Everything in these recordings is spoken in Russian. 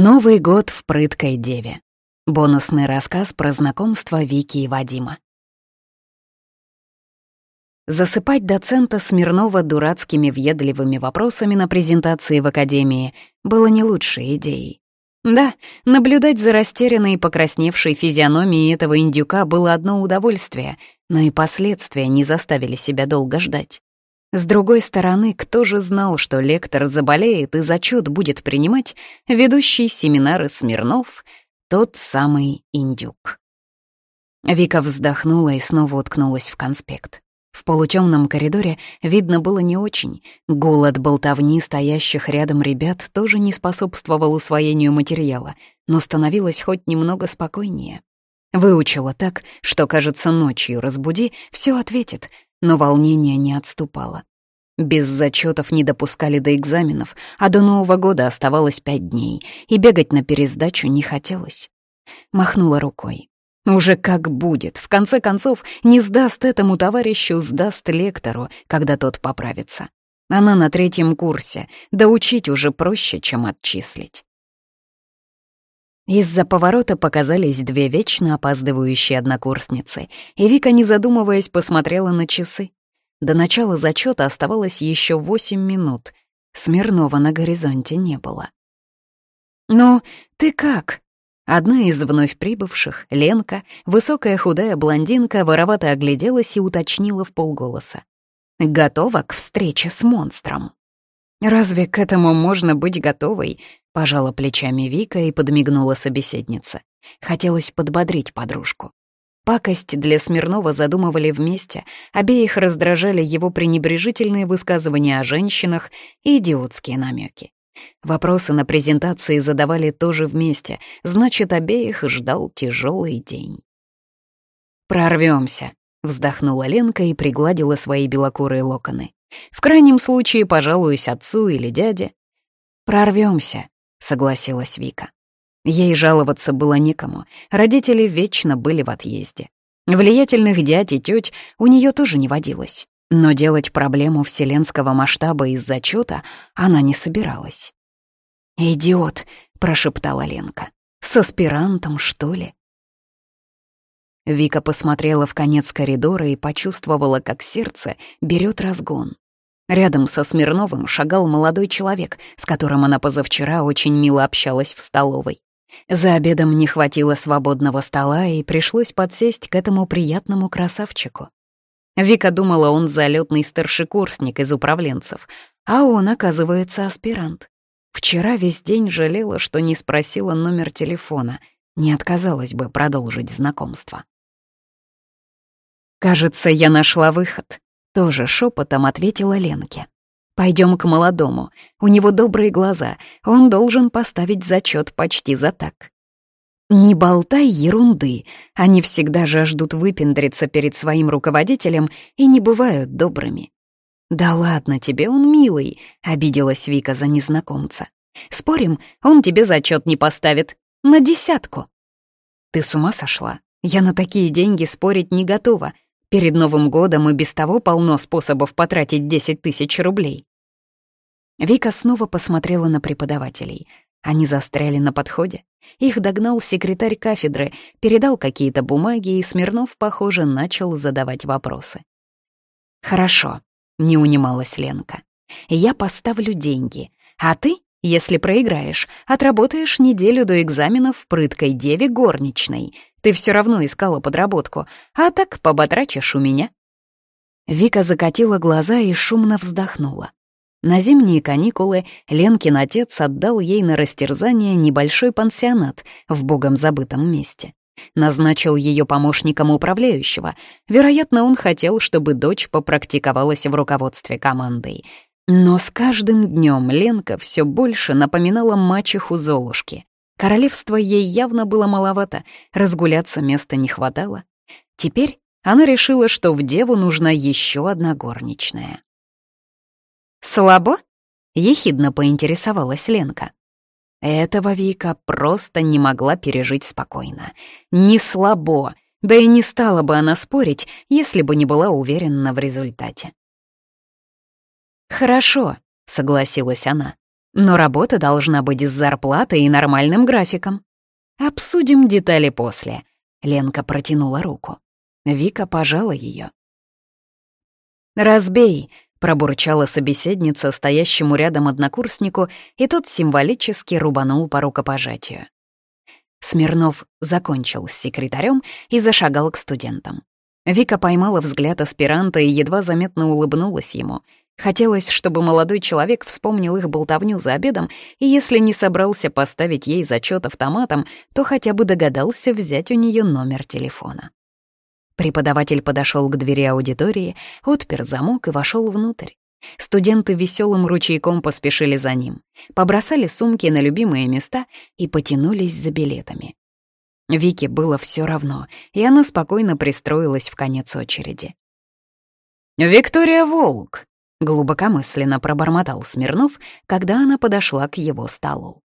Новый год в прыткой деве. Бонусный рассказ про знакомство Вики и Вадима. Засыпать доцента Смирнова дурацкими въедливыми вопросами на презентации в академии было не лучшей идеей. Да, наблюдать за растерянной и покрасневшей физиономией этого индюка было одно удовольствие, но и последствия не заставили себя долго ждать. С другой стороны, кто же знал, что лектор заболеет и зачет будет принимать ведущий семинары Смирнов, тот самый индюк. Вика вздохнула и снова уткнулась в конспект. В полутемном коридоре видно было не очень. Гул от болтовни стоящих рядом ребят тоже не способствовал усвоению материала, но становилось хоть немного спокойнее. Выучила так, что, кажется, ночью разбуди, все ответит, но волнение не отступало. Без зачетов не допускали до экзаменов, а до Нового года оставалось пять дней, и бегать на пересдачу не хотелось. Махнула рукой. Уже как будет, в конце концов, не сдаст этому товарищу, сдаст лектору, когда тот поправится. Она на третьем курсе, да учить уже проще, чем отчислить. Из-за поворота показались две вечно опаздывающие однокурсницы, и Вика, не задумываясь, посмотрела на часы. До начала зачета оставалось еще восемь минут. Смирнова на горизонте не было. «Ну, ты как?» Одна из вновь прибывших, Ленка, высокая худая блондинка, воровато огляделась и уточнила в полголоса. «Готова к встрече с монстром?» «Разве к этому можно быть готовой?» — пожала плечами Вика и подмигнула собеседница. Хотелось подбодрить подружку. Пакость для Смирнова задумывали вместе, обеих раздражали его пренебрежительные высказывания о женщинах и идиотские намеки. Вопросы на презентации задавали тоже вместе, значит, обеих ждал тяжелый день. Прорвемся, вздохнула Ленка и пригладила свои белокурые локоны. В крайнем случае пожалуюсь отцу или дяде. Прорвемся, согласилась Вика. Ей жаловаться было некому, родители вечно были в отъезде. Влиятельных дядь и тёть у неё тоже не водилось, но делать проблему вселенского масштаба из зачёта она не собиралась. «Идиот», — прошептала Ленка, — «с аспирантом, что ли?» Вика посмотрела в конец коридора и почувствовала, как сердце берет разгон. Рядом со Смирновым шагал молодой человек, с которым она позавчера очень мило общалась в столовой. За обедом не хватило свободного стола, и пришлось подсесть к этому приятному красавчику. Вика думала, он залетный старшекурсник из управленцев, а он, оказывается, аспирант. Вчера весь день жалела, что не спросила номер телефона, не отказалась бы продолжить знакомство. «Кажется, я нашла выход», — тоже шепотом ответила Ленке. Пойдем к молодому. У него добрые глаза. Он должен поставить зачет почти за так. Не болтай ерунды. Они всегда жаждут выпендриться перед своим руководителем и не бывают добрыми. «Да ладно тебе, он милый», — обиделась Вика за незнакомца. «Спорим, он тебе зачет не поставит. На десятку». «Ты с ума сошла? Я на такие деньги спорить не готова. Перед Новым годом и без того полно способов потратить 10 тысяч рублей». Вика снова посмотрела на преподавателей. Они застряли на подходе. Их догнал секретарь кафедры, передал какие-то бумаги, и Смирнов, похоже, начал задавать вопросы. «Хорошо», — не унималась Ленка. «Я поставлю деньги, а ты, если проиграешь, отработаешь неделю до экзаменов в прыткой деве горничной. Ты все равно искала подработку, а так поботрачишь у меня». Вика закатила глаза и шумно вздохнула. На зимние каникулы Ленкин отец отдал ей на растерзание небольшой пансионат в богом забытом месте. Назначил ее помощником управляющего. Вероятно, он хотел, чтобы дочь попрактиковалась в руководстве командой. Но с каждым днем Ленка все больше напоминала мачеху Золушки. Королевства ей явно было маловато, разгуляться места не хватало. Теперь она решила, что в деву нужна еще одна горничная. «Слабо?» — ехидно поинтересовалась Ленка. Этого Вика просто не могла пережить спокойно. Не слабо, да и не стала бы она спорить, если бы не была уверена в результате. «Хорошо», — согласилась она. Но работа должна быть с зарплатой и нормальным графиком. Обсудим детали после. Ленка протянула руку. Вика пожала ее. «Разбей», — пробурчала собеседница стоящему рядом однокурснику, и тот символически рубанул по рукопожатию. Смирнов закончил с секретарем и зашагал к студентам. Вика поймала взгляд аспиранта и едва заметно улыбнулась ему. Хотелось, чтобы молодой человек вспомнил их болтовню за обедом, и если не собрался поставить ей зачет автоматом, то хотя бы догадался взять у нее номер телефона. Преподаватель подошел к двери аудитории, отпер замок и вошел внутрь. Студенты веселым ручейком поспешили за ним, побросали сумки на любимые места и потянулись за билетами. Вике было все равно, и она спокойно пристроилась в конец очереди. «Виктория Волк!» — глубокомысленно пробормотал Смирнов, когда она подошла к его столу.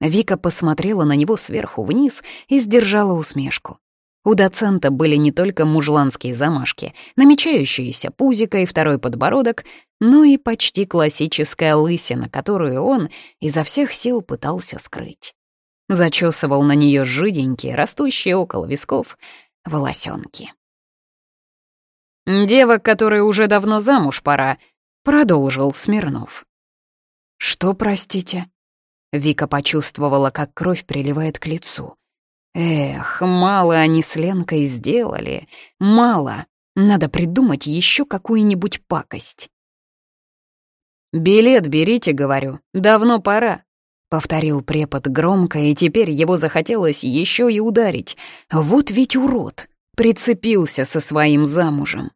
Вика посмотрела на него сверху вниз и сдержала усмешку. У доцента были не только мужланские замашки, намечающиеся пузико и второй подбородок, но и почти классическая лысина, которую он изо всех сил пытался скрыть. Зачесывал на нее жиденькие, растущие около висков, волосенки. «Девок, которые уже давно замуж пора», — продолжил Смирнов. «Что, простите?» Вика почувствовала, как кровь приливает к лицу. Эх, мало они с Ленкой сделали. Мало. Надо придумать еще какую-нибудь пакость. «Билет берите, — говорю, — давно пора», — повторил препод громко, и теперь его захотелось еще и ударить. Вот ведь урод! Прицепился со своим замужем.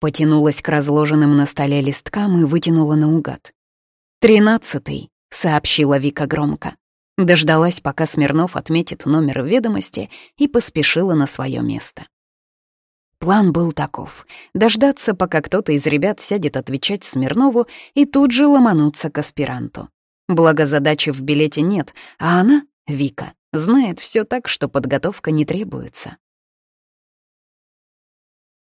Потянулась к разложенным на столе листкам и вытянула наугад. «Тринадцатый», — сообщила Вика громко. Дождалась, пока Смирнов отметит номер ведомости и поспешила на свое место. План был таков — дождаться, пока кто-то из ребят сядет отвечать Смирнову и тут же ломануться к аспиранту. Благо задачи в билете нет, а она, Вика, знает все так, что подготовка не требуется.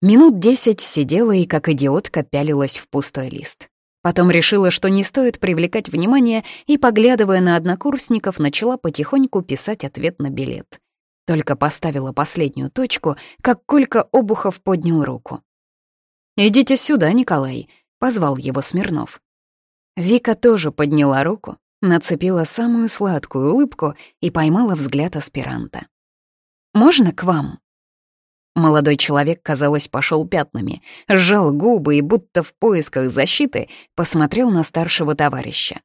Минут десять сидела и как идиотка пялилась в пустой лист. Потом решила, что не стоит привлекать внимание, и, поглядывая на однокурсников, начала потихоньку писать ответ на билет. Только поставила последнюю точку, как Колька Обухов поднял руку. «Идите сюда, Николай», — позвал его Смирнов. Вика тоже подняла руку, нацепила самую сладкую улыбку и поймала взгляд аспиранта. «Можно к вам?» Молодой человек, казалось, пошел пятнами, сжал губы и, будто в поисках защиты, посмотрел на старшего товарища.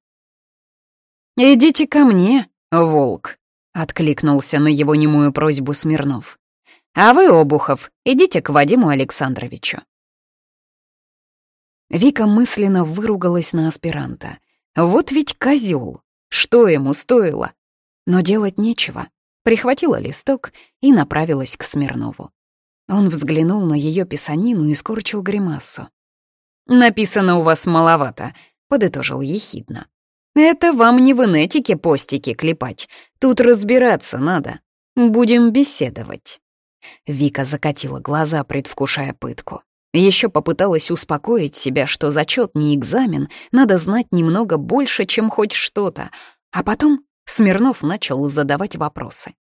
«Идите ко мне, волк», — откликнулся на его немую просьбу Смирнов. «А вы, Обухов, идите к Вадиму Александровичу». Вика мысленно выругалась на аспиранта. «Вот ведь козел! Что ему стоило?» Но делать нечего. Прихватила листок и направилась к Смирнову. Он взглянул на ее писанину и скорчил гримасу. «Написано у вас маловато», — подытожил ехидно. «Это вам не в инетике постики клепать. Тут разбираться надо. Будем беседовать». Вика закатила глаза, предвкушая пытку. Еще попыталась успокоить себя, что зачет не экзамен, надо знать немного больше, чем хоть что-то. А потом Смирнов начал задавать вопросы.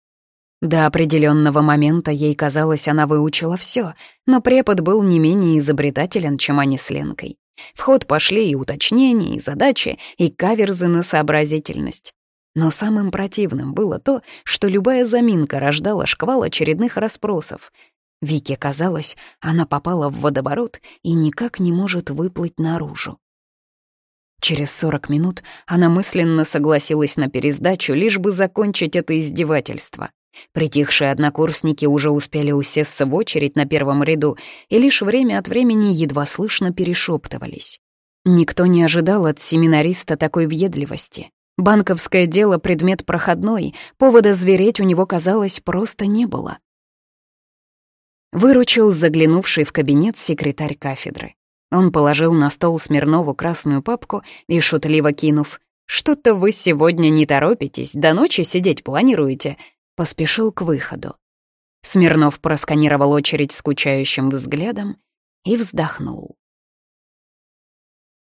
До определенного момента ей казалось, она выучила все, но препод был не менее изобретателен, чем они с Ленкой. В ход пошли и уточнения, и задачи, и каверзы на сообразительность. Но самым противным было то, что любая заминка рождала шквал очередных расспросов. Вике казалось, она попала в водоворот и никак не может выплыть наружу. Через сорок минут она мысленно согласилась на пересдачу, лишь бы закончить это издевательство. Притихшие однокурсники уже успели усесться в очередь на первом ряду и лишь время от времени едва слышно перешептывались. Никто не ожидал от семинариста такой въедливости. Банковское дело — предмет проходной, повода звереть у него, казалось, просто не было. Выручил заглянувший в кабинет секретарь кафедры. Он положил на стол Смирнову красную папку и, шутливо кинув, «Что-то вы сегодня не торопитесь, до ночи сидеть планируете», поспешил к выходу. Смирнов просканировал очередь скучающим взглядом и вздохнул.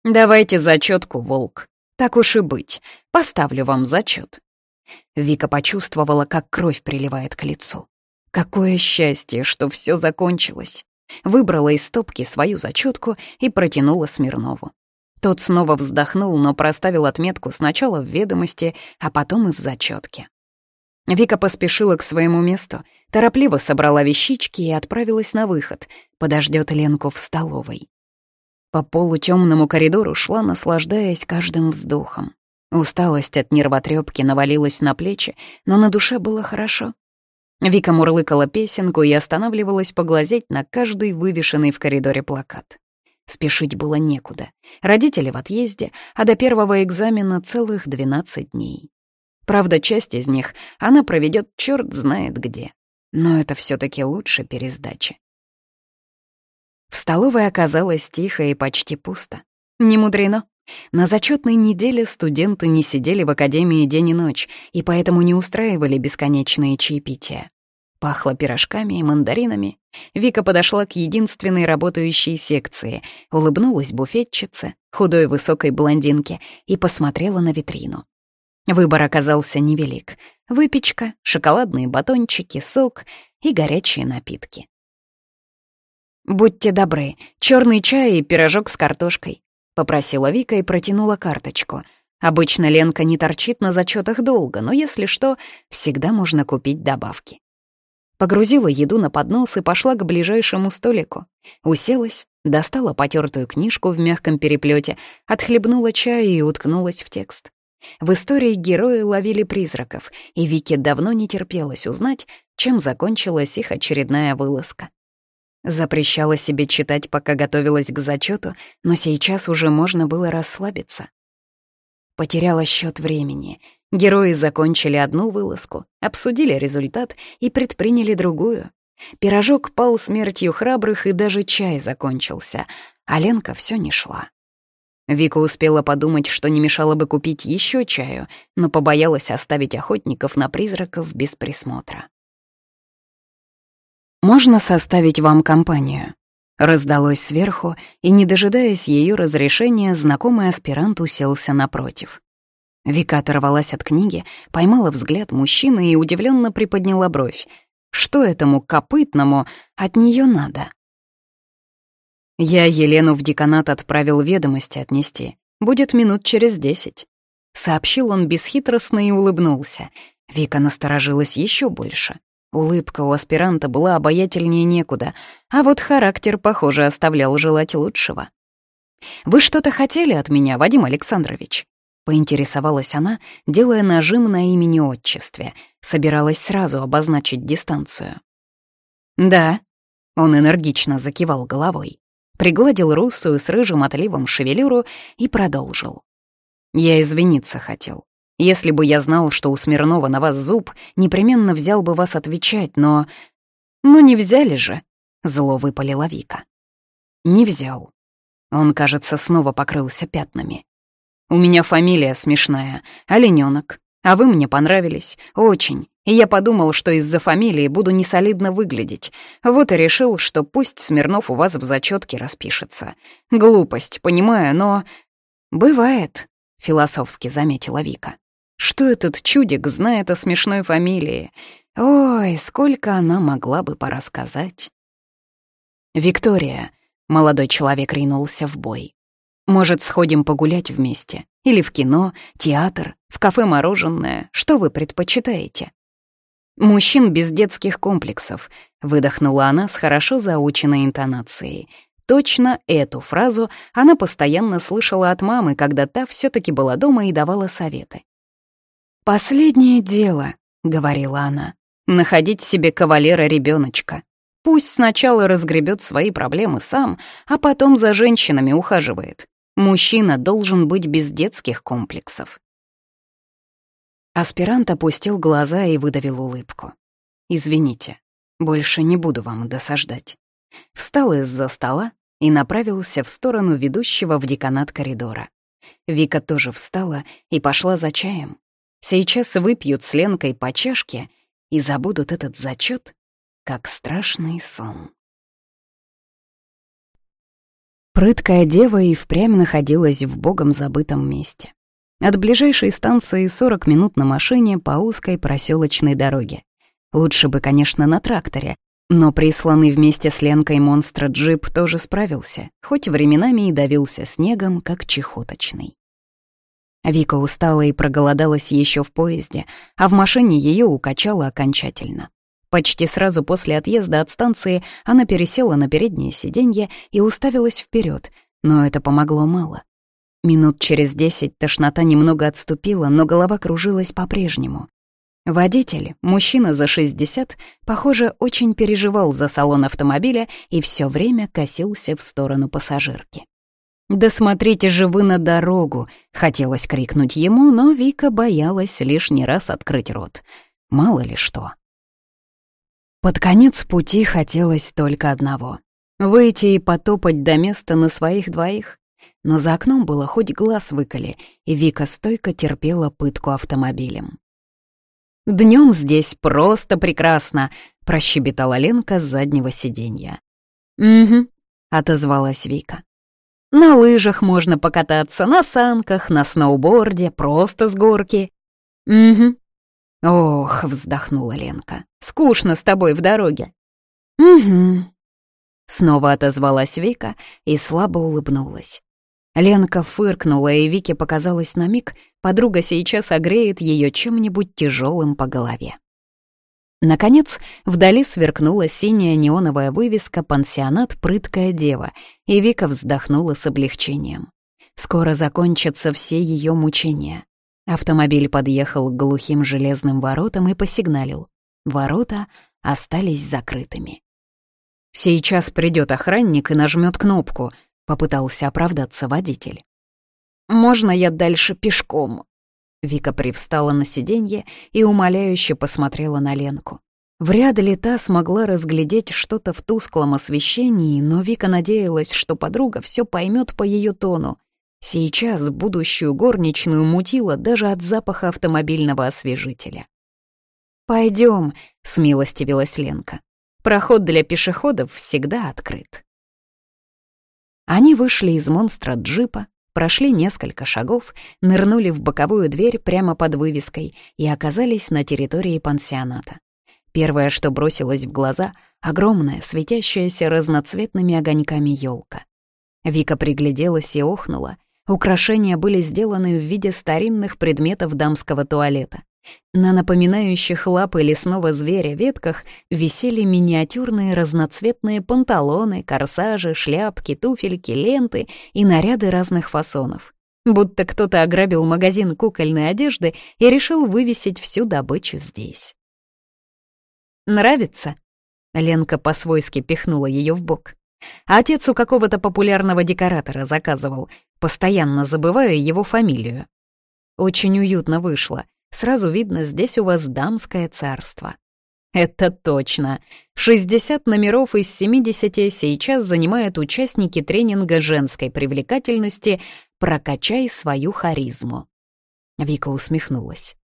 «Давайте зачетку, волк», — Так уж и быть, поставлю вам зачет. Вика почувствовала, как кровь приливает к лицу. Какое счастье, что все закончилось. Выбрала из стопки свою зачетку и протянула Смирнову. Тот снова вздохнул, но проставил отметку сначала в ведомости, а потом и в зачетке. Вика поспешила к своему месту, торопливо собрала вещички и отправилась на выход, подождет Ленку в столовой. По полутемному коридору шла, наслаждаясь каждым вздохом. Усталость от нервотрепки навалилась на плечи, но на душе было хорошо. Вика мурлыкала песенку и останавливалась поглазеть на каждый вывешенный в коридоре плакат. Спешить было некуда. Родители в отъезде, а до первого экзамена целых 12 дней. Правда, часть из них она проведет черт знает где. Но это все таки лучше пересдачи. В столовой оказалось тихо и почти пусто. Не мудрено. На зачетной неделе студенты не сидели в академии день и ночь, и поэтому не устраивали бесконечные чаепития. Пахло пирожками и мандаринами. Вика подошла к единственной работающей секции, улыбнулась буфетчице, худой высокой блондинке, и посмотрела на витрину. Выбор оказался невелик. Выпечка, шоколадные батончики, сок и горячие напитки. «Будьте добры, черный чай и пирожок с картошкой», — попросила Вика и протянула карточку. Обычно Ленка не торчит на зачетах долго, но если что, всегда можно купить добавки. Погрузила еду на поднос и пошла к ближайшему столику. Уселась, достала потертую книжку в мягком переплете, отхлебнула чай и уткнулась в текст. В истории герои ловили призраков, и Вике давно не терпелось узнать, чем закончилась их очередная вылазка. Запрещала себе читать, пока готовилась к зачету, но сейчас уже можно было расслабиться. Потеряла счет времени. Герои закончили одну вылазку, обсудили результат и предприняли другую. Пирожок пал смертью храбрых, и даже чай закончился, а Ленка все не шла. Вика успела подумать, что не мешало бы купить еще чаю, но побоялась оставить охотников на призраков без присмотра. «Можно составить вам компанию?» Раздалось сверху, и, не дожидаясь ее разрешения, знакомый аспирант уселся напротив. Вика оторвалась от книги, поймала взгляд мужчины и удивленно приподняла бровь. Что этому копытному от нее надо? Я Елену в деканат отправил ведомости отнести. Будет минут через десять. Сообщил он бесхитростно и улыбнулся. Вика насторожилась еще больше. Улыбка у аспиранта была обаятельнее некуда, а вот характер, похоже, оставлял желать лучшего. «Вы что-то хотели от меня, Вадим Александрович?» — поинтересовалась она, делая нажим на имени отчестве. Собиралась сразу обозначить дистанцию. «Да», — он энергично закивал головой, пригладил русую с рыжим отливом шевелюру и продолжил. «Я извиниться хотел. Если бы я знал, что у Смирнова на вас зуб, непременно взял бы вас отвечать, но... Ну не взяли же, — зло выпалила Вика. Не взял. Он, кажется, снова покрылся пятнами. У меня фамилия смешная, оленёнок. А вы мне понравились, очень. И я подумал, что из-за фамилии буду несолидно выглядеть. Вот и решил, что пусть Смирнов у вас в зачетке распишется. Глупость, понимаю, но... «Бывает», — философски заметила Вика. Что этот чудик знает о смешной фамилии? Ой, сколько она могла бы порассказать. «Виктория», — молодой человек ринулся в бой. «Может, сходим погулять вместе? Или в кино, театр, в кафе мороженое? Что вы предпочитаете?» «Мужчин без детских комплексов», — выдохнула она с хорошо заученной интонацией. Точно эту фразу она постоянно слышала от мамы, когда та все таки была дома и давала советы. «Последнее дело», — говорила она, — «находить себе кавалера-ребёночка. Пусть сначала разгребет свои проблемы сам, а потом за женщинами ухаживает. Мужчина должен быть без детских комплексов». Аспирант опустил глаза и выдавил улыбку. «Извините, больше не буду вам досаждать». Встал из-за стола и направился в сторону ведущего в деканат коридора. Вика тоже встала и пошла за чаем. Сейчас выпьют с Ленкой по чашке и забудут этот зачет, как страшный сон. Прыткая дева и впрямь находилась в богом забытом месте. От ближайшей станции 40 минут на машине по узкой проселочной дороге. Лучше бы, конечно, на тракторе, но присланный вместе с Ленкой монстра джип тоже справился, хоть временами и давился снегом, как чехоточный. Вика устала и проголодалась еще в поезде, а в машине ее укачало окончательно. Почти сразу после отъезда от станции она пересела на переднее сиденье и уставилась вперед, но это помогло мало. Минут через десять тошнота немного отступила, но голова кружилась по-прежнему. Водитель, мужчина за 60, похоже, очень переживал за салон автомобиля и все время косился в сторону пассажирки. «Да смотрите же вы на дорогу!» — хотелось крикнуть ему, но Вика боялась лишний раз открыть рот. Мало ли что. Под конец пути хотелось только одного — выйти и потопать до места на своих двоих. Но за окном было хоть глаз выколи, и Вика стойко терпела пытку автомобилем. Днем здесь просто прекрасно», — прощебетала Ленка с заднего сиденья. «Угу», — отозвалась Вика. «На лыжах можно покататься, на санках, на сноуборде, просто с горки». «Угу». «Ох», — вздохнула Ленка, — «скучно с тобой в дороге». «Угу». Снова отозвалась Вика и слабо улыбнулась. Ленка фыркнула, и Вике показалось на миг, подруга сейчас огреет ее чем-нибудь тяжелым по голове. Наконец, вдали сверкнула синяя неоновая вывеска «Пансионат Прыткая дева», и Вика вздохнула с облегчением. Скоро закончатся все ее мучения. Автомобиль подъехал к глухим железным воротам и посигналил. Ворота остались закрытыми. «Сейчас придет охранник и нажмет кнопку», Попытался оправдаться водитель. «Можно я дальше пешком?» Вика привстала на сиденье и умоляюще посмотрела на Ленку. Вряд ли та смогла разглядеть что-то в тусклом освещении, но Вика надеялась, что подруга все поймет по ее тону. Сейчас будущую горничную мутила даже от запаха автомобильного освежителя. Пойдем, смилостивилась Ленка. «Проход для пешеходов всегда открыт». Они вышли из монстра джипа, прошли несколько шагов, нырнули в боковую дверь прямо под вывеской и оказались на территории пансионата. Первое, что бросилось в глаза — огромная, светящаяся разноцветными огоньками елка. Вика пригляделась и охнула. Украшения были сделаны в виде старинных предметов дамского туалета. На напоминающих лапы лесного зверя ветках висели миниатюрные разноцветные панталоны, корсажи, шляпки, туфельки, ленты и наряды разных фасонов. Будто кто-то ограбил магазин кукольной одежды и решил вывесить всю добычу здесь. «Нравится?» — Ленка по-свойски пихнула ее в бок. «Отец у какого-то популярного декоратора заказывал. Постоянно забываю его фамилию». Очень уютно вышло. Сразу видно, здесь у вас дамское царство. Это точно. 60 номеров из 70 сейчас занимают участники тренинга женской привлекательности «Прокачай свою харизму». Вика усмехнулась.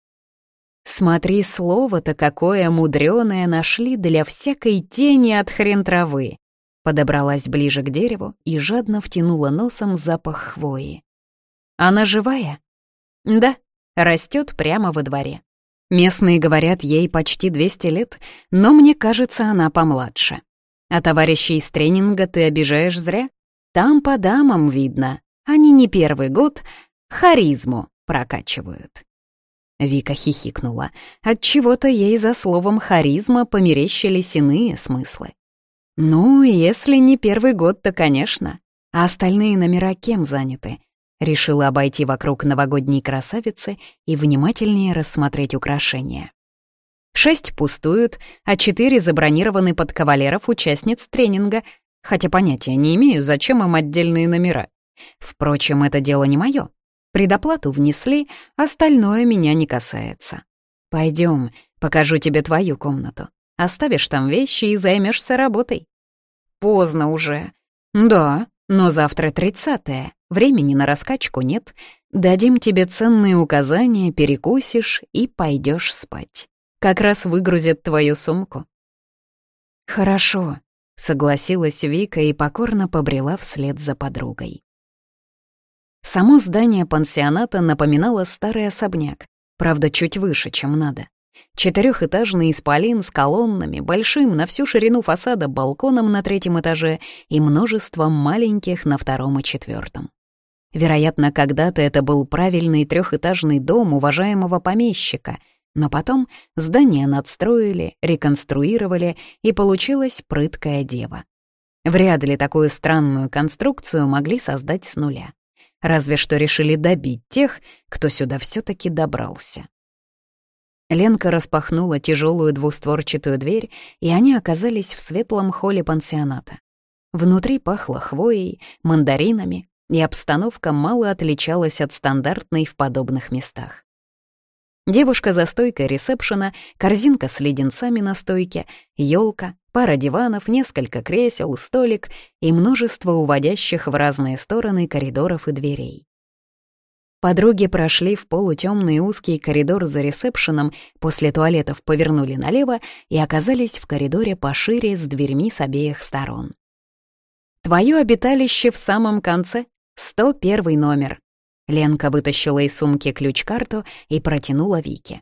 Смотри, слово-то какое мудреное нашли для всякой тени от хрен травы. Подобралась ближе к дереву и жадно втянула носом запах хвои. Она живая? Да, Растет прямо во дворе. Местные говорят, ей почти 200 лет, но мне кажется, она помладше. А товарищей из тренинга ты обижаешь зря. Там по дамам видно. Они не первый год харизму прокачивают. Вика хихикнула. От чего то ей за словом «харизма» померещились иные смыслы. Ну, если не первый год, то, конечно. А остальные номера кем заняты? Решила обойти вокруг новогодней красавицы и внимательнее рассмотреть украшения. Шесть пустуют, а четыре забронированы под кавалеров участниц тренинга, хотя понятия не имею, зачем им отдельные номера. Впрочем, это дело не мое. Предоплату внесли, остальное меня не касается. Пойдем, покажу тебе твою комнату. Оставишь там вещи и займешься работой. Поздно уже. Да, но завтра тридцатое. Времени на раскачку нет. Дадим тебе ценные указания, перекусишь и пойдешь спать. Как раз выгрузят твою сумку». «Хорошо», — согласилась Вика и покорно побрела вслед за подругой. Само здание пансионата напоминало старый особняк, правда, чуть выше, чем надо. Четырехэтажный исполин с колоннами, большим на всю ширину фасада балконом на третьем этаже и множеством маленьких на втором и четвертом. Вероятно, когда-то это был правильный трехэтажный дом уважаемого помещика, но потом здание надстроили, реконструировали, и получилась прыткая дева. Вряд ли такую странную конструкцию могли создать с нуля. Разве что решили добить тех, кто сюда все таки добрался. Ленка распахнула тяжелую двустворчатую дверь, и они оказались в светлом холле пансионата. Внутри пахло хвоей, мандаринами, и обстановка мало отличалась от стандартной в подобных местах. Девушка за стойкой ресепшена, корзинка с леденцами на стойке, елка, пара диванов, несколько кресел, столик и множество уводящих в разные стороны коридоров и дверей. Подруги прошли в полутемный узкий коридор за ресепшеном, после туалетов повернули налево и оказались в коридоре пошире с дверьми с обеих сторон. «Твое обиталище в самом конце, 101 номер». Ленка вытащила из сумки ключ-карту и протянула Вике.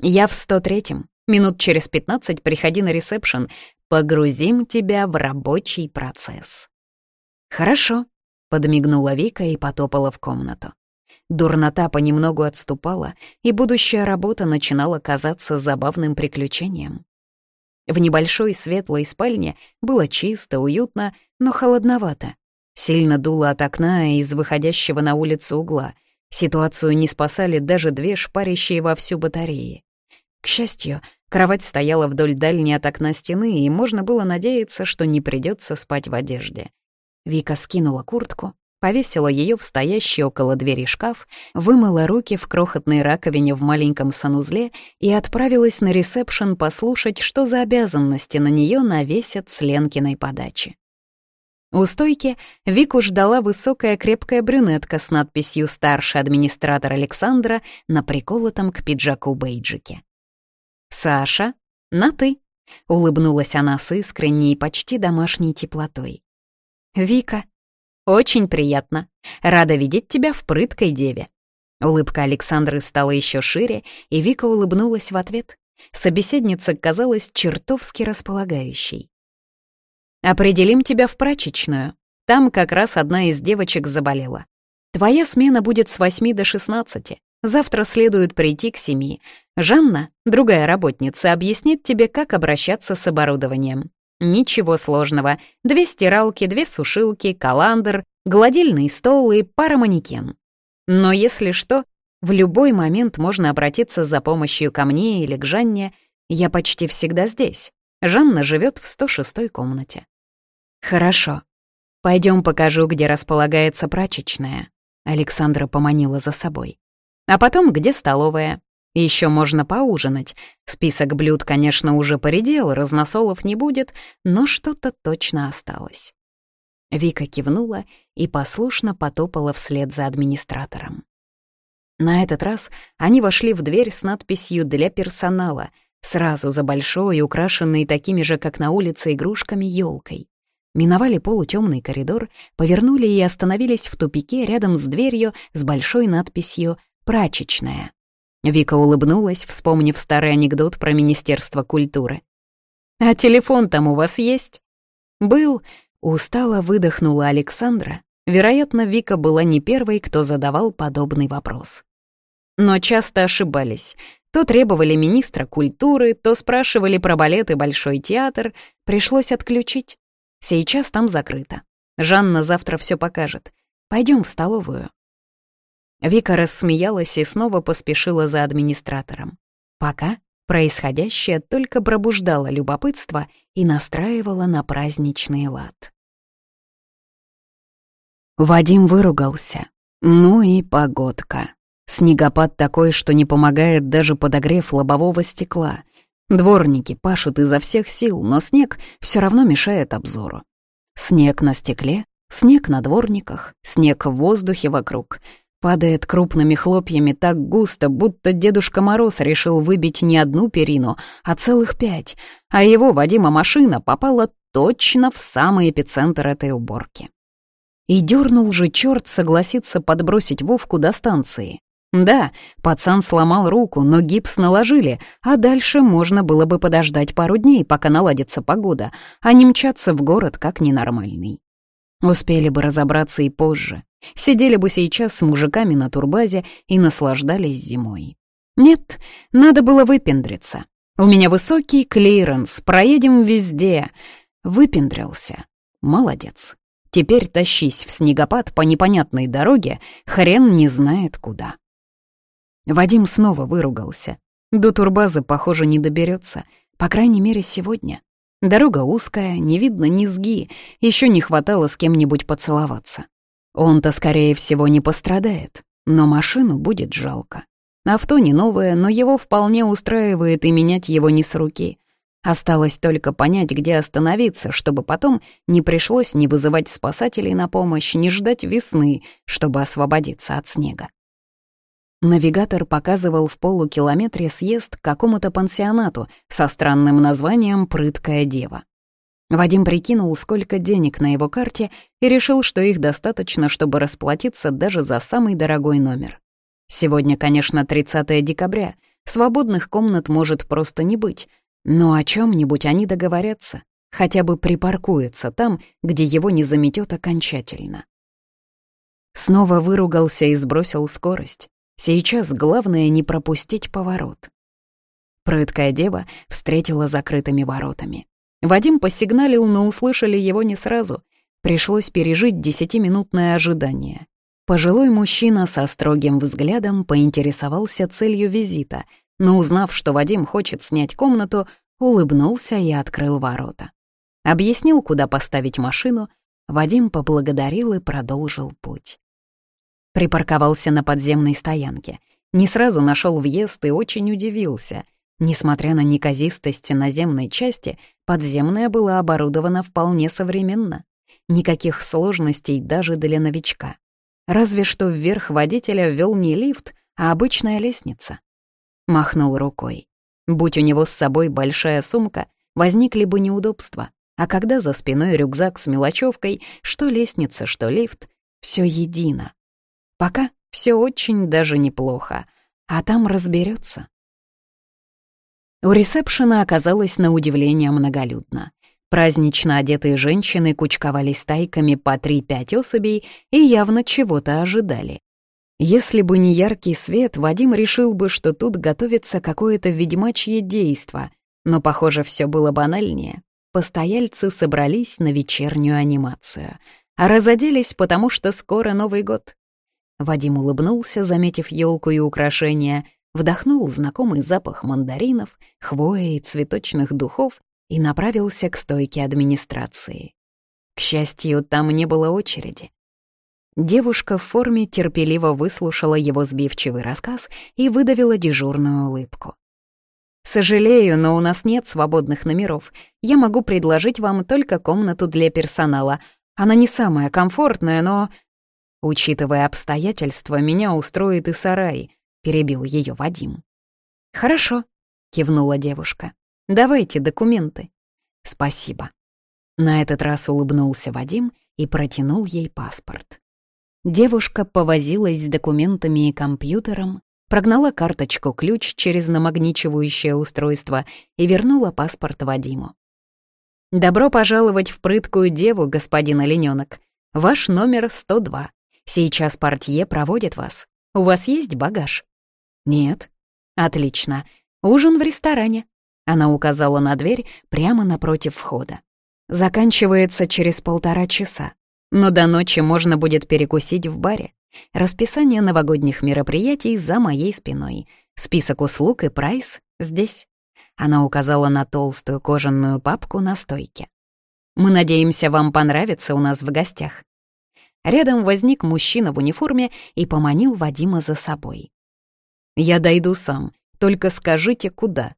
«Я в 103-м. Минут через 15 приходи на ресепшн. Погрузим тебя в рабочий процесс». «Хорошо», — подмигнула Вика и потопала в комнату. Дурнота понемногу отступала, и будущая работа начинала казаться забавным приключением. В небольшой светлой спальне было чисто, уютно, но холодновато. Сильно дуло от окна из выходящего на улицу угла. Ситуацию не спасали даже две шпарящие вовсю батареи. К счастью, кровать стояла вдоль дальней от окна стены, и можно было надеяться, что не придется спать в одежде. Вика скинула куртку, повесила ее в стоящий около двери шкаф, вымыла руки в крохотной раковине в маленьком санузле и отправилась на ресепшн послушать, что за обязанности на нее навесят с Ленкиной подачи. У стойки Вику ждала высокая крепкая брюнетка с надписью «Старший администратор Александра» на приколотом к пиджаку бейджике. «Саша, на «ты», — улыбнулась она с искренней, почти домашней теплотой. «Вика, «Очень приятно. Рада видеть тебя в прыткой деве». Улыбка Александры стала еще шире, и Вика улыбнулась в ответ. Собеседница казалась чертовски располагающей. «Определим тебя в прачечную. Там как раз одна из девочек заболела. Твоя смена будет с 8 до 16. Завтра следует прийти к 7. Жанна, другая работница, объяснит тебе, как обращаться с оборудованием. Ничего сложного. Две стиралки, две сушилки, каландр, гладильный стол и пара манекен. Но если что, в любой момент можно обратиться за помощью ко мне или к Жанне. Я почти всегда здесь. Жанна живет в 106-й комнате. Хорошо. Пойдем покажу, где располагается прачечная. Александра поманила за собой. А потом, где столовая. Еще можно поужинать. Список блюд, конечно, уже поредел, разносолов не будет, но что-то точно осталось. Вика кивнула и послушно потопала вслед за администратором. На этот раз они вошли в дверь с надписью «Для персонала», сразу за большой, украшенной такими же, как на улице, игрушками елкой. Миновали полутемный коридор, повернули и остановились в тупике рядом с дверью с большой надписью «Прачечная». Вика улыбнулась, вспомнив старый анекдот про Министерство культуры. «А телефон там у вас есть?» «Был», — устало выдохнула Александра. Вероятно, Вика была не первой, кто задавал подобный вопрос. Но часто ошибались. То требовали министра культуры, то спрашивали про балет и Большой театр. Пришлось отключить. Сейчас там закрыто. Жанна завтра все покажет. Пойдем в столовую. Вика рассмеялась и снова поспешила за администратором. Пока происходящее только пробуждало любопытство и настраивало на праздничный лад. Вадим выругался. Ну и погодка. Снегопад такой, что не помогает даже подогрев лобового стекла. Дворники пашут изо всех сил, но снег все равно мешает обзору. Снег на стекле, снег на дворниках, снег в воздухе вокруг — Падает крупными хлопьями так густо, будто Дедушка Мороз решил выбить не одну перину, а целых пять, а его, Вадима, машина попала точно в самый эпицентр этой уборки. И дернул же черт согласиться подбросить Вовку до станции. Да, пацан сломал руку, но гипс наложили, а дальше можно было бы подождать пару дней, пока наладится погода, а не мчаться в город как ненормальный. Успели бы разобраться и позже. Сидели бы сейчас с мужиками на турбазе и наслаждались зимой. Нет, надо было выпендриться. У меня высокий клиренс, проедем везде. Выпендрился. Молодец. Теперь тащись в снегопад по непонятной дороге, хрен не знает куда. Вадим снова выругался. До турбазы, похоже, не доберется, по крайней мере, сегодня. Дорога узкая, не видно низги, еще не хватало с кем-нибудь поцеловаться. Он-то, скорее всего, не пострадает, но машину будет жалко. Авто не новое, но его вполне устраивает и менять его не с руки. Осталось только понять, где остановиться, чтобы потом не пришлось ни вызывать спасателей на помощь, ни ждать весны, чтобы освободиться от снега. Навигатор показывал в полукилометре съезд к какому-то пансионату со странным названием «Прыткая дева». Вадим прикинул, сколько денег на его карте, и решил, что их достаточно, чтобы расплатиться даже за самый дорогой номер. Сегодня, конечно, 30 декабря, свободных комнат может просто не быть, но о чем нибудь они договорятся, хотя бы припаркуется там, где его не заметет окончательно. Снова выругался и сбросил скорость. Сейчас главное не пропустить поворот. Прыткая дева встретила закрытыми воротами. Вадим посигналил, но услышали его не сразу. Пришлось пережить десятиминутное ожидание. Пожилой мужчина со строгим взглядом поинтересовался целью визита, но узнав, что Вадим хочет снять комнату, улыбнулся и открыл ворота. Объяснил, куда поставить машину, Вадим поблагодарил и продолжил путь. Припарковался на подземной стоянке. Не сразу нашел въезд и очень удивился. Несмотря на неказистость наземной части, подземная была оборудована вполне современно. Никаких сложностей даже для новичка. Разве что вверх водителя вел не лифт, а обычная лестница. Махнул рукой. Будь у него с собой большая сумка, возникли бы неудобства. А когда за спиной рюкзак с мелочевкой, что лестница, что лифт, все едино. Пока все очень даже неплохо, а там разберется. У ресепшена оказалось на удивление многолюдно. Празднично одетые женщины кучковались стайками по 3-5 особей и явно чего-то ожидали. Если бы не яркий свет, Вадим решил бы, что тут готовится какое-то ведьмачье действо, но, похоже, все было банальнее. Постояльцы собрались на вечернюю анимацию, а разоделись, потому что скоро Новый год. Вадим улыбнулся, заметив елку и украшения, вдохнул знакомый запах мандаринов, хвои и цветочных духов и направился к стойке администрации. К счастью, там не было очереди. Девушка в форме терпеливо выслушала его сбивчивый рассказ и выдавила дежурную улыбку. «Сожалею, но у нас нет свободных номеров. Я могу предложить вам только комнату для персонала. Она не самая комфортная, но «Учитывая обстоятельства, меня устроит и сарай», — перебил ее Вадим. «Хорошо», — кивнула девушка. «Давайте документы». «Спасибо». На этот раз улыбнулся Вадим и протянул ей паспорт. Девушка повозилась с документами и компьютером, прогнала карточку-ключ через намагничивающее устройство и вернула паспорт Вадиму. «Добро пожаловать в прыткую деву, господин оленёнок. Ваш номер 102. Сейчас портье проводит вас. У вас есть багаж?» «Нет». «Отлично. Ужин в ресторане». Она указала на дверь прямо напротив входа. «Заканчивается через полтора часа. Но до ночи можно будет перекусить в баре. Расписание новогодних мероприятий за моей спиной. Список услуг и прайс здесь». Она указала на толстую кожаную папку на стойке. «Мы надеемся, вам понравится у нас в гостях. Рядом возник мужчина в униформе и поманил Вадима за собой. «Я дойду сам, только скажите, куда».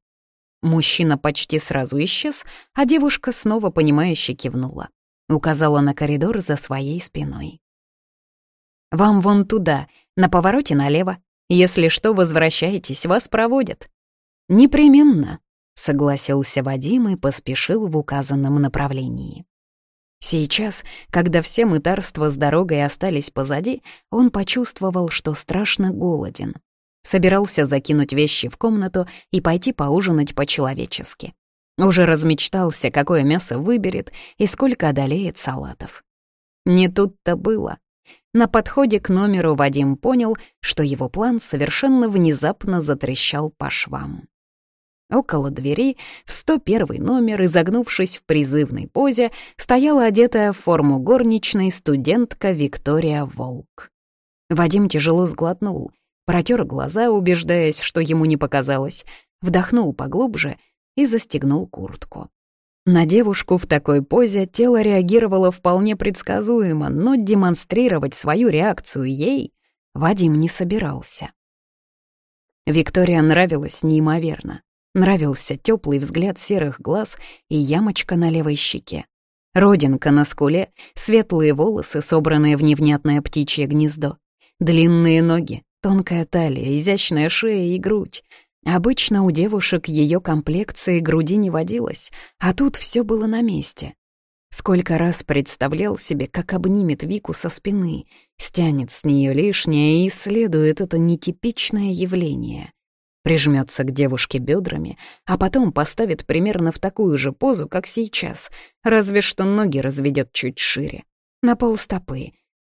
Мужчина почти сразу исчез, а девушка снова понимающе кивнула. Указала на коридор за своей спиной. «Вам вон туда, на повороте налево. Если что, возвращайтесь, вас проводят». «Непременно», — согласился Вадим и поспешил в указанном направлении. Сейчас, когда все мытарства с дорогой остались позади, он почувствовал, что страшно голоден. Собирался закинуть вещи в комнату и пойти поужинать по-человечески. Уже размечтался, какое мясо выберет и сколько одолеет салатов. Не тут-то было. На подходе к номеру Вадим понял, что его план совершенно внезапно затрещал по швам. Около двери, в 101 номер, изогнувшись в призывной позе, стояла одетая в форму горничной студентка Виктория Волк. Вадим тяжело сглотнул, протер глаза, убеждаясь, что ему не показалось, вдохнул поглубже и застегнул куртку. На девушку в такой позе тело реагировало вполне предсказуемо, но демонстрировать свою реакцию ей Вадим не собирался. Виктория нравилась неимоверно. Нравился теплый взгляд серых глаз и ямочка на левой щеке. Родинка на скуле, светлые волосы, собранные в невнятное птичье гнездо. Длинные ноги, тонкая талия, изящная шея и грудь. Обычно у девушек ее комплекции груди не водилось, а тут все было на месте. Сколько раз представлял себе, как обнимет Вику со спины, стянет с нее лишнее и исследует это нетипичное явление прижмется к девушке бедрами, а потом поставит примерно в такую же позу, как сейчас, разве что ноги разведет чуть шире, на полстопы.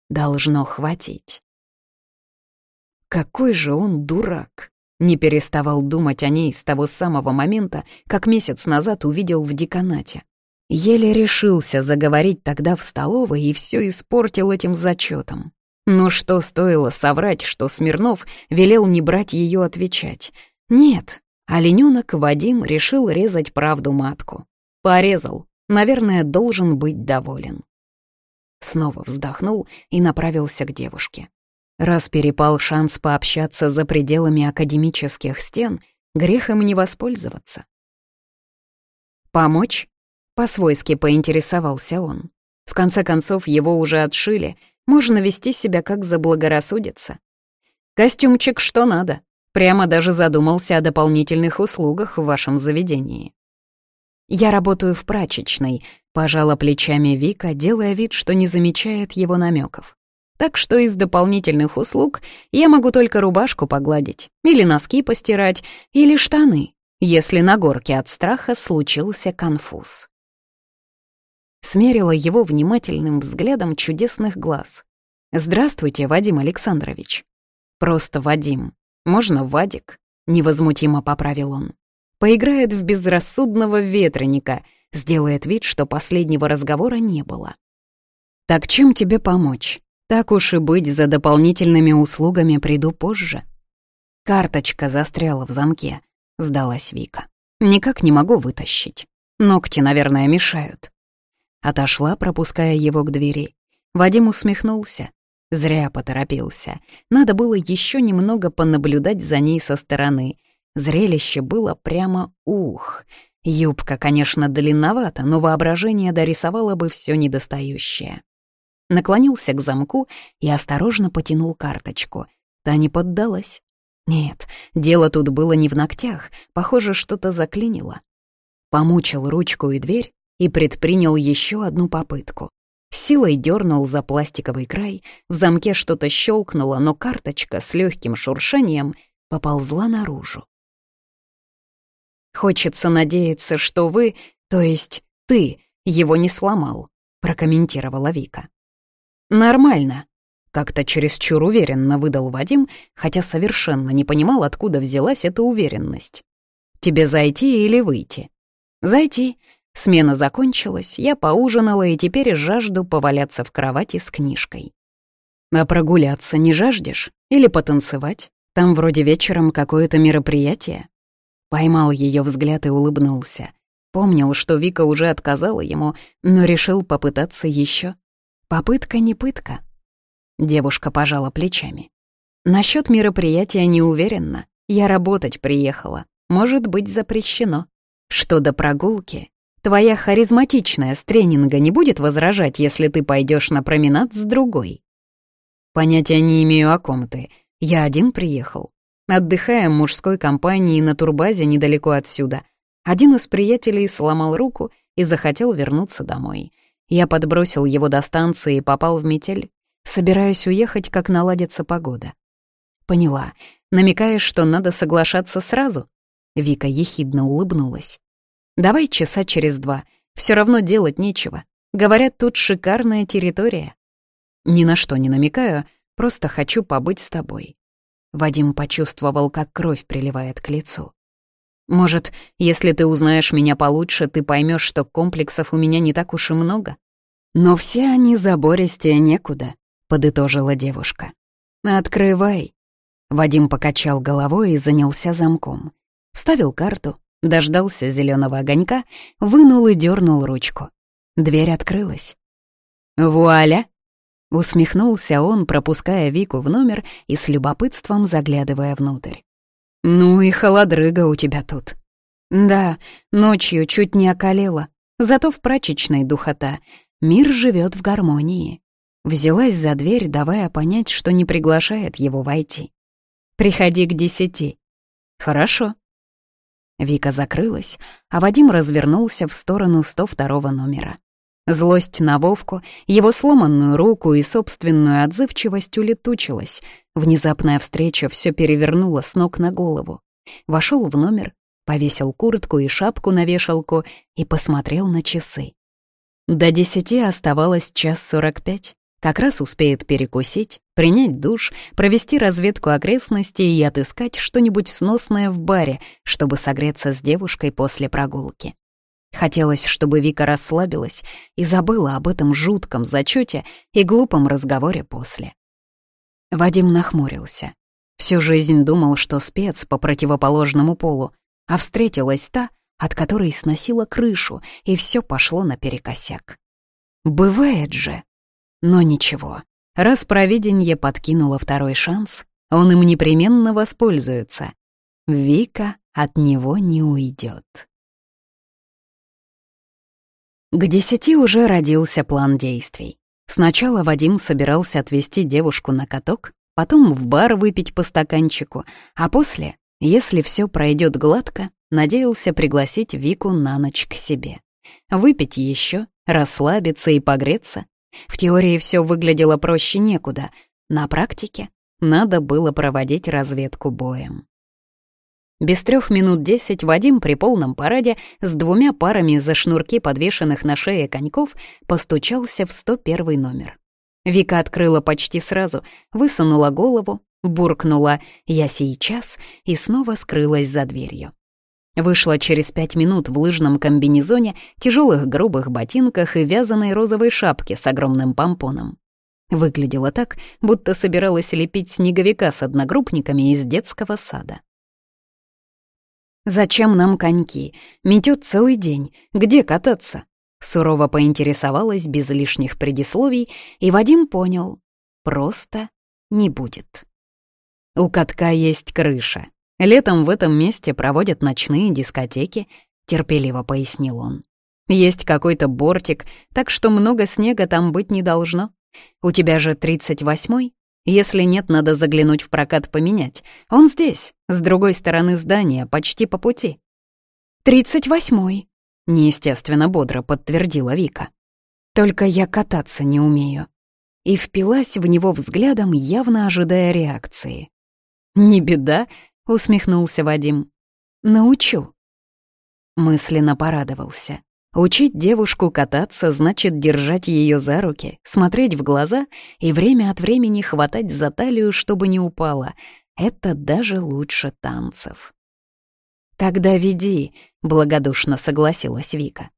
Должно хватить. Какой же он дурак! Не переставал думать о ней с того самого момента, как месяц назад увидел в деканате. Еле решился заговорить тогда в столовой и все испортил этим зачетом. Но что стоило соврать, что Смирнов велел не брать ее отвечать? Нет, оленёнок Вадим решил резать правду матку. Порезал, наверное, должен быть доволен. Снова вздохнул и направился к девушке. Раз перепал шанс пообщаться за пределами академических стен, грех им не воспользоваться. «Помочь?» — по-свойски поинтересовался он. В конце концов, его уже отшили — можно вести себя как заблагорассудится. Костюмчик что надо. Прямо даже задумался о дополнительных услугах в вашем заведении. Я работаю в прачечной, пожала плечами Вика, делая вид, что не замечает его намеков. Так что из дополнительных услуг я могу только рубашку погладить, или носки постирать, или штаны, если на горке от страха случился конфуз смерила его внимательным взглядом чудесных глаз. «Здравствуйте, Вадим Александрович». «Просто Вадим. Можно Вадик?» — невозмутимо поправил он. «Поиграет в безрассудного ветреника, сделает вид, что последнего разговора не было». «Так чем тебе помочь? Так уж и быть, за дополнительными услугами приду позже». «Карточка застряла в замке», — сдалась Вика. «Никак не могу вытащить. Ногти, наверное, мешают». Отошла, пропуская его к двери. Вадим усмехнулся. Зря поторопился. Надо было еще немного понаблюдать за ней со стороны. Зрелище было прямо ух. Юбка, конечно, длинновата, но воображение дорисовало бы все недостающее. Наклонился к замку и осторожно потянул карточку. Та не поддалась. Нет, дело тут было не в ногтях, похоже, что-то заклинило. Помучил ручку и дверь, и предпринял еще одну попытку. Силой дернул за пластиковый край, в замке что-то щелкнуло, но карточка с легким шуршанием поползла наружу. «Хочется надеяться, что вы, то есть ты, его не сломал», — прокомментировала Вика. «Нормально», — как-то чересчур уверенно выдал Вадим, хотя совершенно не понимал, откуда взялась эта уверенность. «Тебе зайти или выйти?» «Зайти», Смена закончилась, я поужинала и теперь жажду поваляться в кровати с книжкой. А прогуляться не жаждешь? Или потанцевать? Там вроде вечером какое-то мероприятие. Поймал ее взгляд и улыбнулся. Помнил, что Вика уже отказала ему, но решил попытаться еще. Попытка не пытка. Девушка пожала плечами. Насчет мероприятия не уверена. Я работать приехала. Может быть запрещено. Что до прогулки, Твоя харизматичная с тренинга не будет возражать, если ты пойдешь на променад с другой. Понятия не имею, о ком ты. Я один приехал. Отдыхаем в мужской компании на турбазе недалеко отсюда. Один из приятелей сломал руку и захотел вернуться домой. Я подбросил его до станции и попал в метель. Собираюсь уехать, как наладится погода. Поняла. Намекаешь, что надо соглашаться сразу? Вика ехидно улыбнулась. Давай часа через два. Все равно делать нечего. Говорят, тут шикарная территория. Ни на что не намекаю, просто хочу побыть с тобой. Вадим почувствовал, как кровь приливает к лицу. Может, если ты узнаешь меня получше, ты поймешь, что комплексов у меня не так уж и много? Но все они забористее некуда, подытожила девушка. Открывай. Вадим покачал головой и занялся замком. Вставил карту, дождался зеленого огонька, вынул и дернул ручку. Дверь открылась. «Вуаля!» — усмехнулся он, пропуская Вику в номер и с любопытством заглядывая внутрь. «Ну и холодрыга у тебя тут». «Да, ночью чуть не околела, зато в прачечной духота. Мир живет в гармонии». Взялась за дверь, давая понять, что не приглашает его войти. «Приходи к десяти». «Хорошо», Вика закрылась, а Вадим развернулся в сторону 102 номера. Злость на Вовку, его сломанную руку и собственную отзывчивость улетучилась. Внезапная встреча все перевернула с ног на голову. Вошел в номер, повесил куртку и шапку на вешалку и посмотрел на часы. До десяти оставалось час сорок пять. Как раз успеет перекусить, принять душ, провести разведку окрестностей и отыскать что-нибудь сносное в баре, чтобы согреться с девушкой после прогулки. Хотелось, чтобы Вика расслабилась и забыла об этом жутком зачете и глупом разговоре после. Вадим нахмурился. Всю жизнь думал, что спец по противоположному полу, а встретилась та, от которой сносила крышу, и все пошло наперекосяк. Бывает же. Но ничего, раз провиденье подкинуло второй шанс, он им непременно воспользуется. Вика от него не уйдет. К десяти уже родился план действий. Сначала Вадим собирался отвезти девушку на каток, потом в бар выпить по стаканчику, а после, если все пройдет гладко, надеялся пригласить Вику на ночь к себе. Выпить еще, расслабиться и погреться, в теории все выглядело проще некуда, на практике надо было проводить разведку боем. Без трех минут десять Вадим при полном параде с двумя парами за шнурки подвешенных на шее коньков постучался в 101 номер. Вика открыла почти сразу, высунула голову, буркнула «Я сейчас» и снова скрылась за дверью. Вышла через пять минут в лыжном комбинезоне, тяжелых грубых ботинках и вязаной розовой шапке с огромным помпоном. Выглядела так, будто собиралась лепить снеговика с одногруппниками из детского сада. «Зачем нам коньки? Метет целый день. Где кататься?» Сурово поинтересовалась без лишних предисловий, и Вадим понял — просто не будет. У катка есть крыша, Летом в этом месте проводят ночные дискотеки», — терпеливо пояснил он. «Есть какой-то бортик, так что много снега там быть не должно. У тебя же 38-й? Если нет, надо заглянуть в прокат поменять. Он здесь, с другой стороны здания, почти по пути». «Тридцать восьмой», — неестественно бодро подтвердила Вика. «Только я кататься не умею». И впилась в него взглядом, явно ожидая реакции. «Не беда, — усмехнулся Вадим. «Научу». Мысленно порадовался. Учить девушку кататься значит держать ее за руки, смотреть в глаза и время от времени хватать за талию, чтобы не упала. Это даже лучше танцев. «Тогда веди», — благодушно согласилась Вика.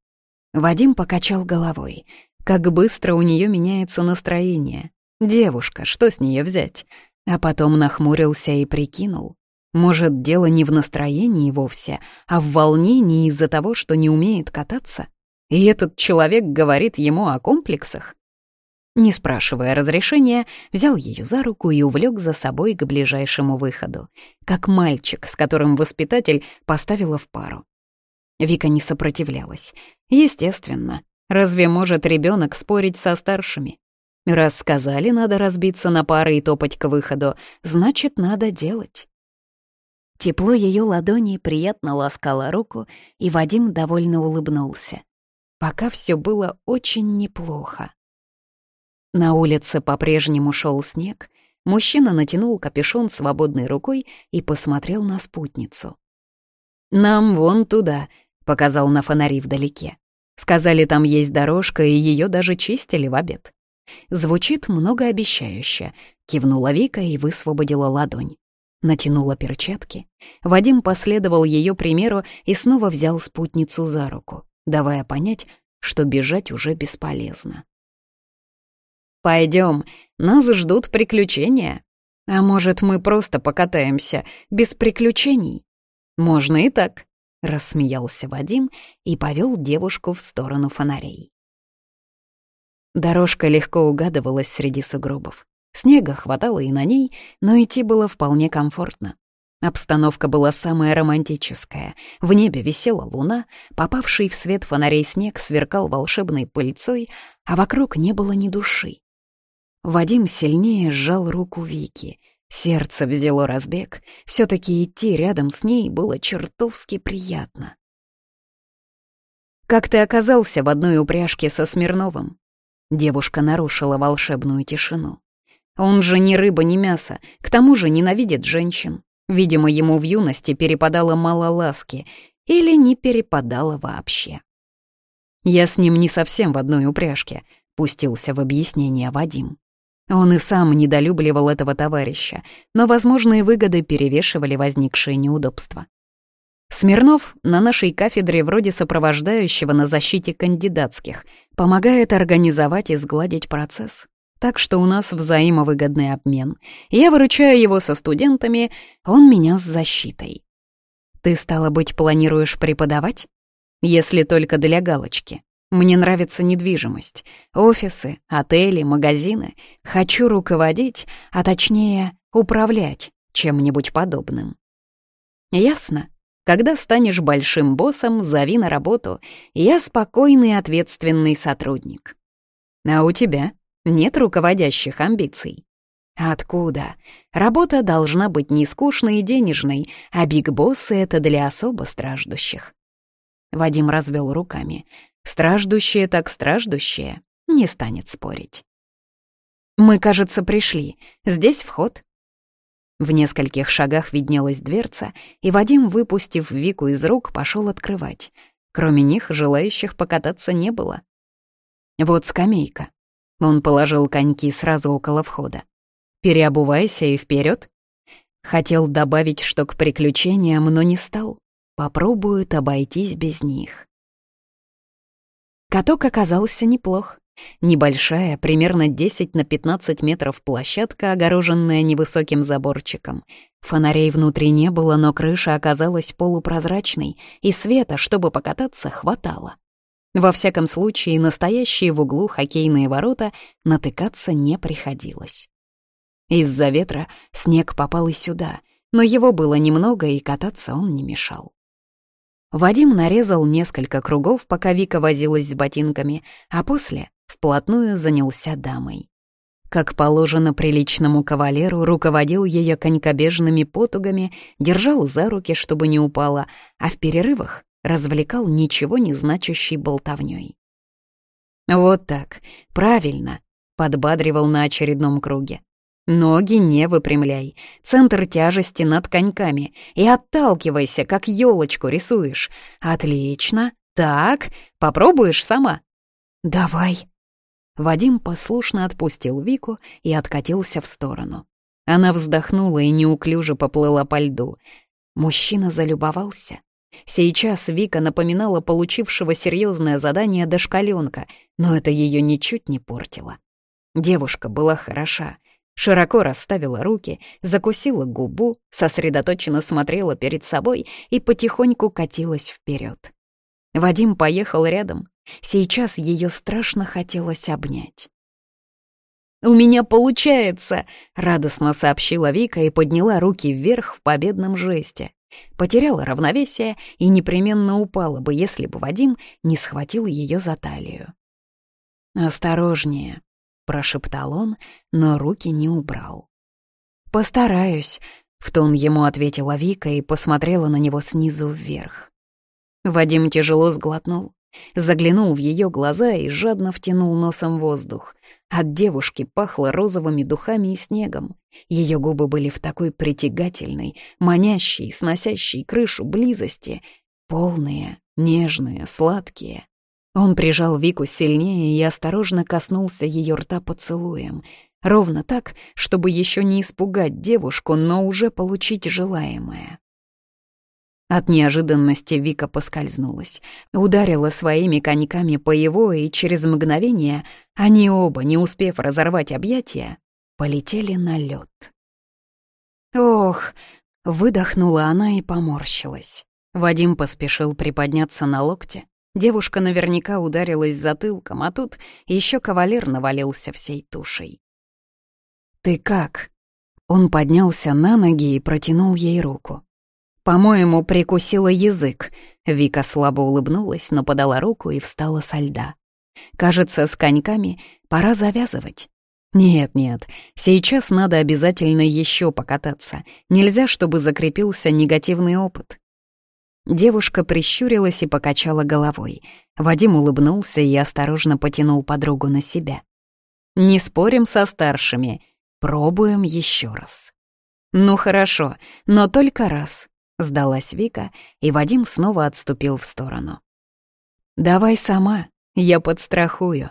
Вадим покачал головой. Как быстро у нее меняется настроение. Девушка, что с нее взять? А потом нахмурился и прикинул. Может, дело не в настроении вовсе, а в волнении из-за того, что не умеет кататься? И этот человек говорит ему о комплексах? Не спрашивая разрешения, взял ее за руку и увлек за собой к ближайшему выходу, как мальчик, с которым воспитатель поставила в пару. Вика не сопротивлялась. Естественно, разве может ребенок спорить со старшими? Раз сказали, надо разбиться на пары и топать к выходу, значит, надо делать. Тепло ее ладони приятно ласкало руку, и Вадим довольно улыбнулся. Пока все было очень неплохо. На улице по-прежнему шел снег. Мужчина натянул капюшон свободной рукой и посмотрел на спутницу. «Нам вон туда», — показал на фонари вдалеке. Сказали, там есть дорожка, и ее даже чистили в обед. Звучит многообещающе. Кивнула Вика и высвободила ладонь. Натянула перчатки. Вадим последовал ее примеру и снова взял спутницу за руку, давая понять, что бежать уже бесполезно. Пойдем, нас ждут приключения. А может, мы просто покатаемся без приключений? Можно и так, рассмеялся Вадим и повел девушку в сторону фонарей. Дорожка легко угадывалась среди сугробов. Снега хватало и на ней, но идти было вполне комфортно. Обстановка была самая романтическая. В небе висела луна, попавший в свет фонарей снег сверкал волшебной пыльцой, а вокруг не было ни души. Вадим сильнее сжал руку Вики. Сердце взяло разбег. все таки идти рядом с ней было чертовски приятно. «Как ты оказался в одной упряжке со Смирновым?» Девушка нарушила волшебную тишину. Он же ни рыба, ни мясо, к тому же ненавидит женщин. Видимо, ему в юности перепадало мало ласки или не перепадало вообще. «Я с ним не совсем в одной упряжке», — пустился в объяснение Вадим. Он и сам недолюбливал этого товарища, но возможные выгоды перевешивали возникшие неудобства. Смирнов на нашей кафедре вроде сопровождающего на защите кандидатских, помогает организовать и сгладить процесс. Так что у нас взаимовыгодный обмен. Я выручаю его со студентами, он меня с защитой. Ты, стало быть, планируешь преподавать? Если только для галочки. Мне нравится недвижимость. Офисы, отели, магазины. Хочу руководить, а точнее управлять чем-нибудь подобным. Ясно? Когда станешь большим боссом, зови на работу. Я спокойный ответственный сотрудник. А у тебя нет руководящих амбиций. Откуда? Работа должна быть не скучной и денежной, а биг-боссы — это для особо страждущих. Вадим развел руками. Страждущие так страждущие. Не станет спорить. «Мы, кажется, пришли. Здесь вход. В нескольких шагах виднелась дверца, и Вадим, выпустив Вику из рук, пошел открывать. Кроме них желающих покататься не было. Вот скамейка. Он положил коньки сразу около входа. Переобувайся и вперед. Хотел добавить, что к приключениям, но не стал. Попробует обойтись без них. Каток оказался неплох. Небольшая, примерно 10 на 15 метров площадка, огороженная невысоким заборчиком. Фонарей внутри не было, но крыша оказалась полупрозрачной, и света, чтобы покататься, хватало. Во всяком случае, настоящие в углу хоккейные ворота натыкаться не приходилось. Из-за ветра снег попал и сюда, но его было немного, и кататься он не мешал. Вадим нарезал несколько кругов, пока Вика возилась с ботинками, а после вплотную занялся дамой. Как положено приличному кавалеру, руководил ее конькобежными потугами, держал за руки, чтобы не упала, а в перерывах развлекал ничего не значащей болтовней. «Вот так, правильно», — подбадривал на очередном круге. «Ноги не выпрямляй, центр тяжести над коньками, и отталкивайся, как елочку рисуешь. Отлично. Так, попробуешь сама?» «Давай», Вадим послушно отпустил Вику и откатился в сторону. Она вздохнула и неуклюже поплыла по льду. Мужчина залюбовался. Сейчас Вика напоминала получившего серьезное задание дошкаленка, но это ее ничуть не портило. Девушка была хороша, широко расставила руки, закусила губу, сосредоточенно смотрела перед собой и потихоньку катилась вперед. Вадим поехал рядом, Сейчас ее страшно хотелось обнять. «У меня получается!» — радостно сообщила Вика и подняла руки вверх в победном жесте. Потеряла равновесие и непременно упала бы, если бы Вадим не схватил ее за талию. «Осторожнее», — прошептал он, но руки не убрал. «Постараюсь», — в тон ему ответила Вика и посмотрела на него снизу вверх. Вадим тяжело сглотнул. Заглянул в ее глаза и жадно втянул носом воздух. От девушки пахло розовыми духами и снегом. Ее губы были в такой притягательной, манящей, сносящей крышу близости. Полные, нежные, сладкие. Он прижал Вику сильнее и осторожно коснулся ее рта поцелуем. Ровно так, чтобы еще не испугать девушку, но уже получить желаемое. От неожиданности Вика поскользнулась, ударила своими коньками по его, и через мгновение они оба, не успев разорвать объятия, полетели на лед. «Ох!» — выдохнула она и поморщилась. Вадим поспешил приподняться на локте. Девушка наверняка ударилась затылком, а тут еще кавалер навалился всей тушей. «Ты как?» Он поднялся на ноги и протянул ей руку. «По-моему, прикусила язык». Вика слабо улыбнулась, но подала руку и встала со льда. «Кажется, с коньками пора завязывать». «Нет-нет, сейчас надо обязательно еще покататься. Нельзя, чтобы закрепился негативный опыт». Девушка прищурилась и покачала головой. Вадим улыбнулся и осторожно потянул подругу на себя. «Не спорим со старшими. Пробуем еще раз». «Ну хорошо, но только раз. — сдалась Вика, и Вадим снова отступил в сторону. «Давай сама, я подстрахую».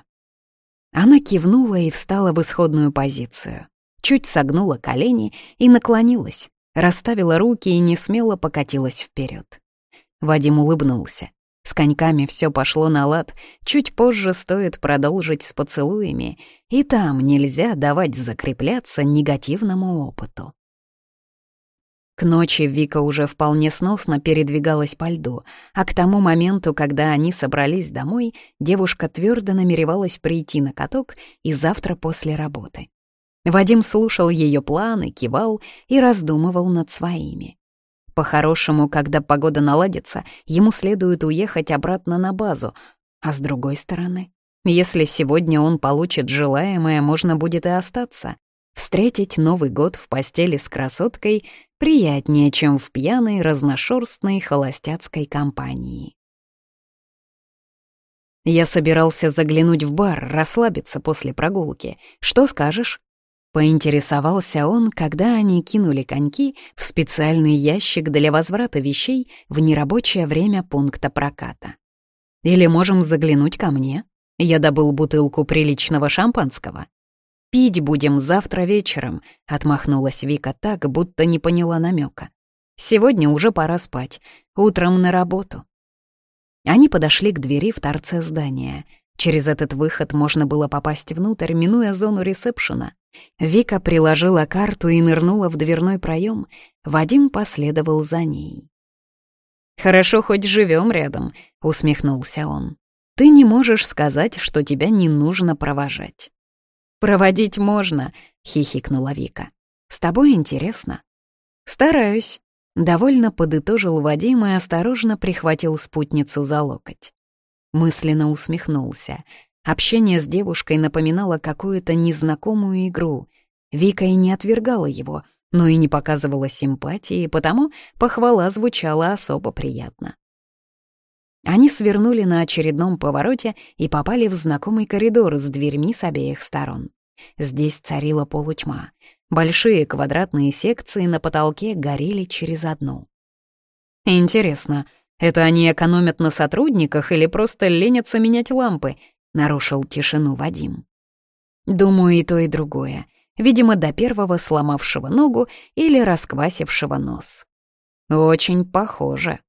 Она кивнула и встала в исходную позицию. Чуть согнула колени и наклонилась, расставила руки и не смело покатилась вперед. Вадим улыбнулся. С коньками все пошло на лад, чуть позже стоит продолжить с поцелуями, и там нельзя давать закрепляться негативному опыту. К ночи Вика уже вполне сносно передвигалась по льду, а к тому моменту, когда они собрались домой, девушка твердо намеревалась прийти на каток и завтра после работы. Вадим слушал ее планы, кивал и раздумывал над своими. По-хорошему, когда погода наладится, ему следует уехать обратно на базу, а с другой стороны, если сегодня он получит желаемое, можно будет и остаться. Встретить Новый год в постели с красоткой приятнее, чем в пьяной, разношерстной холостяцкой компании. Я собирался заглянуть в бар, расслабиться после прогулки. Что скажешь? Поинтересовался он, когда они кинули коньки в специальный ящик для возврата вещей в нерабочее время пункта проката. Или можем заглянуть ко мне? Я добыл бутылку приличного шампанского. «Пить будем завтра вечером», — отмахнулась Вика так, будто не поняла намека. «Сегодня уже пора спать. Утром на работу». Они подошли к двери в торце здания. Через этот выход можно было попасть внутрь, минуя зону ресепшена. Вика приложила карту и нырнула в дверной проем. Вадим последовал за ней. «Хорошо, хоть живем рядом», — усмехнулся он. «Ты не можешь сказать, что тебя не нужно провожать». «Проводить можно», — хихикнула Вика. «С тобой интересно?» «Стараюсь», — довольно подытожил Вадим и осторожно прихватил спутницу за локоть. Мысленно усмехнулся. Общение с девушкой напоминало какую-то незнакомую игру. Вика и не отвергала его, но и не показывала симпатии, потому похвала звучала особо приятно. Они свернули на очередном повороте и попали в знакомый коридор с дверьми с обеих сторон. Здесь царила полутьма. Большие квадратные секции на потолке горели через одну. «Интересно, это они экономят на сотрудниках или просто ленятся менять лампы?» — нарушил тишину Вадим. «Думаю, и то, и другое. Видимо, до первого сломавшего ногу или расквасившего нос». «Очень похоже»,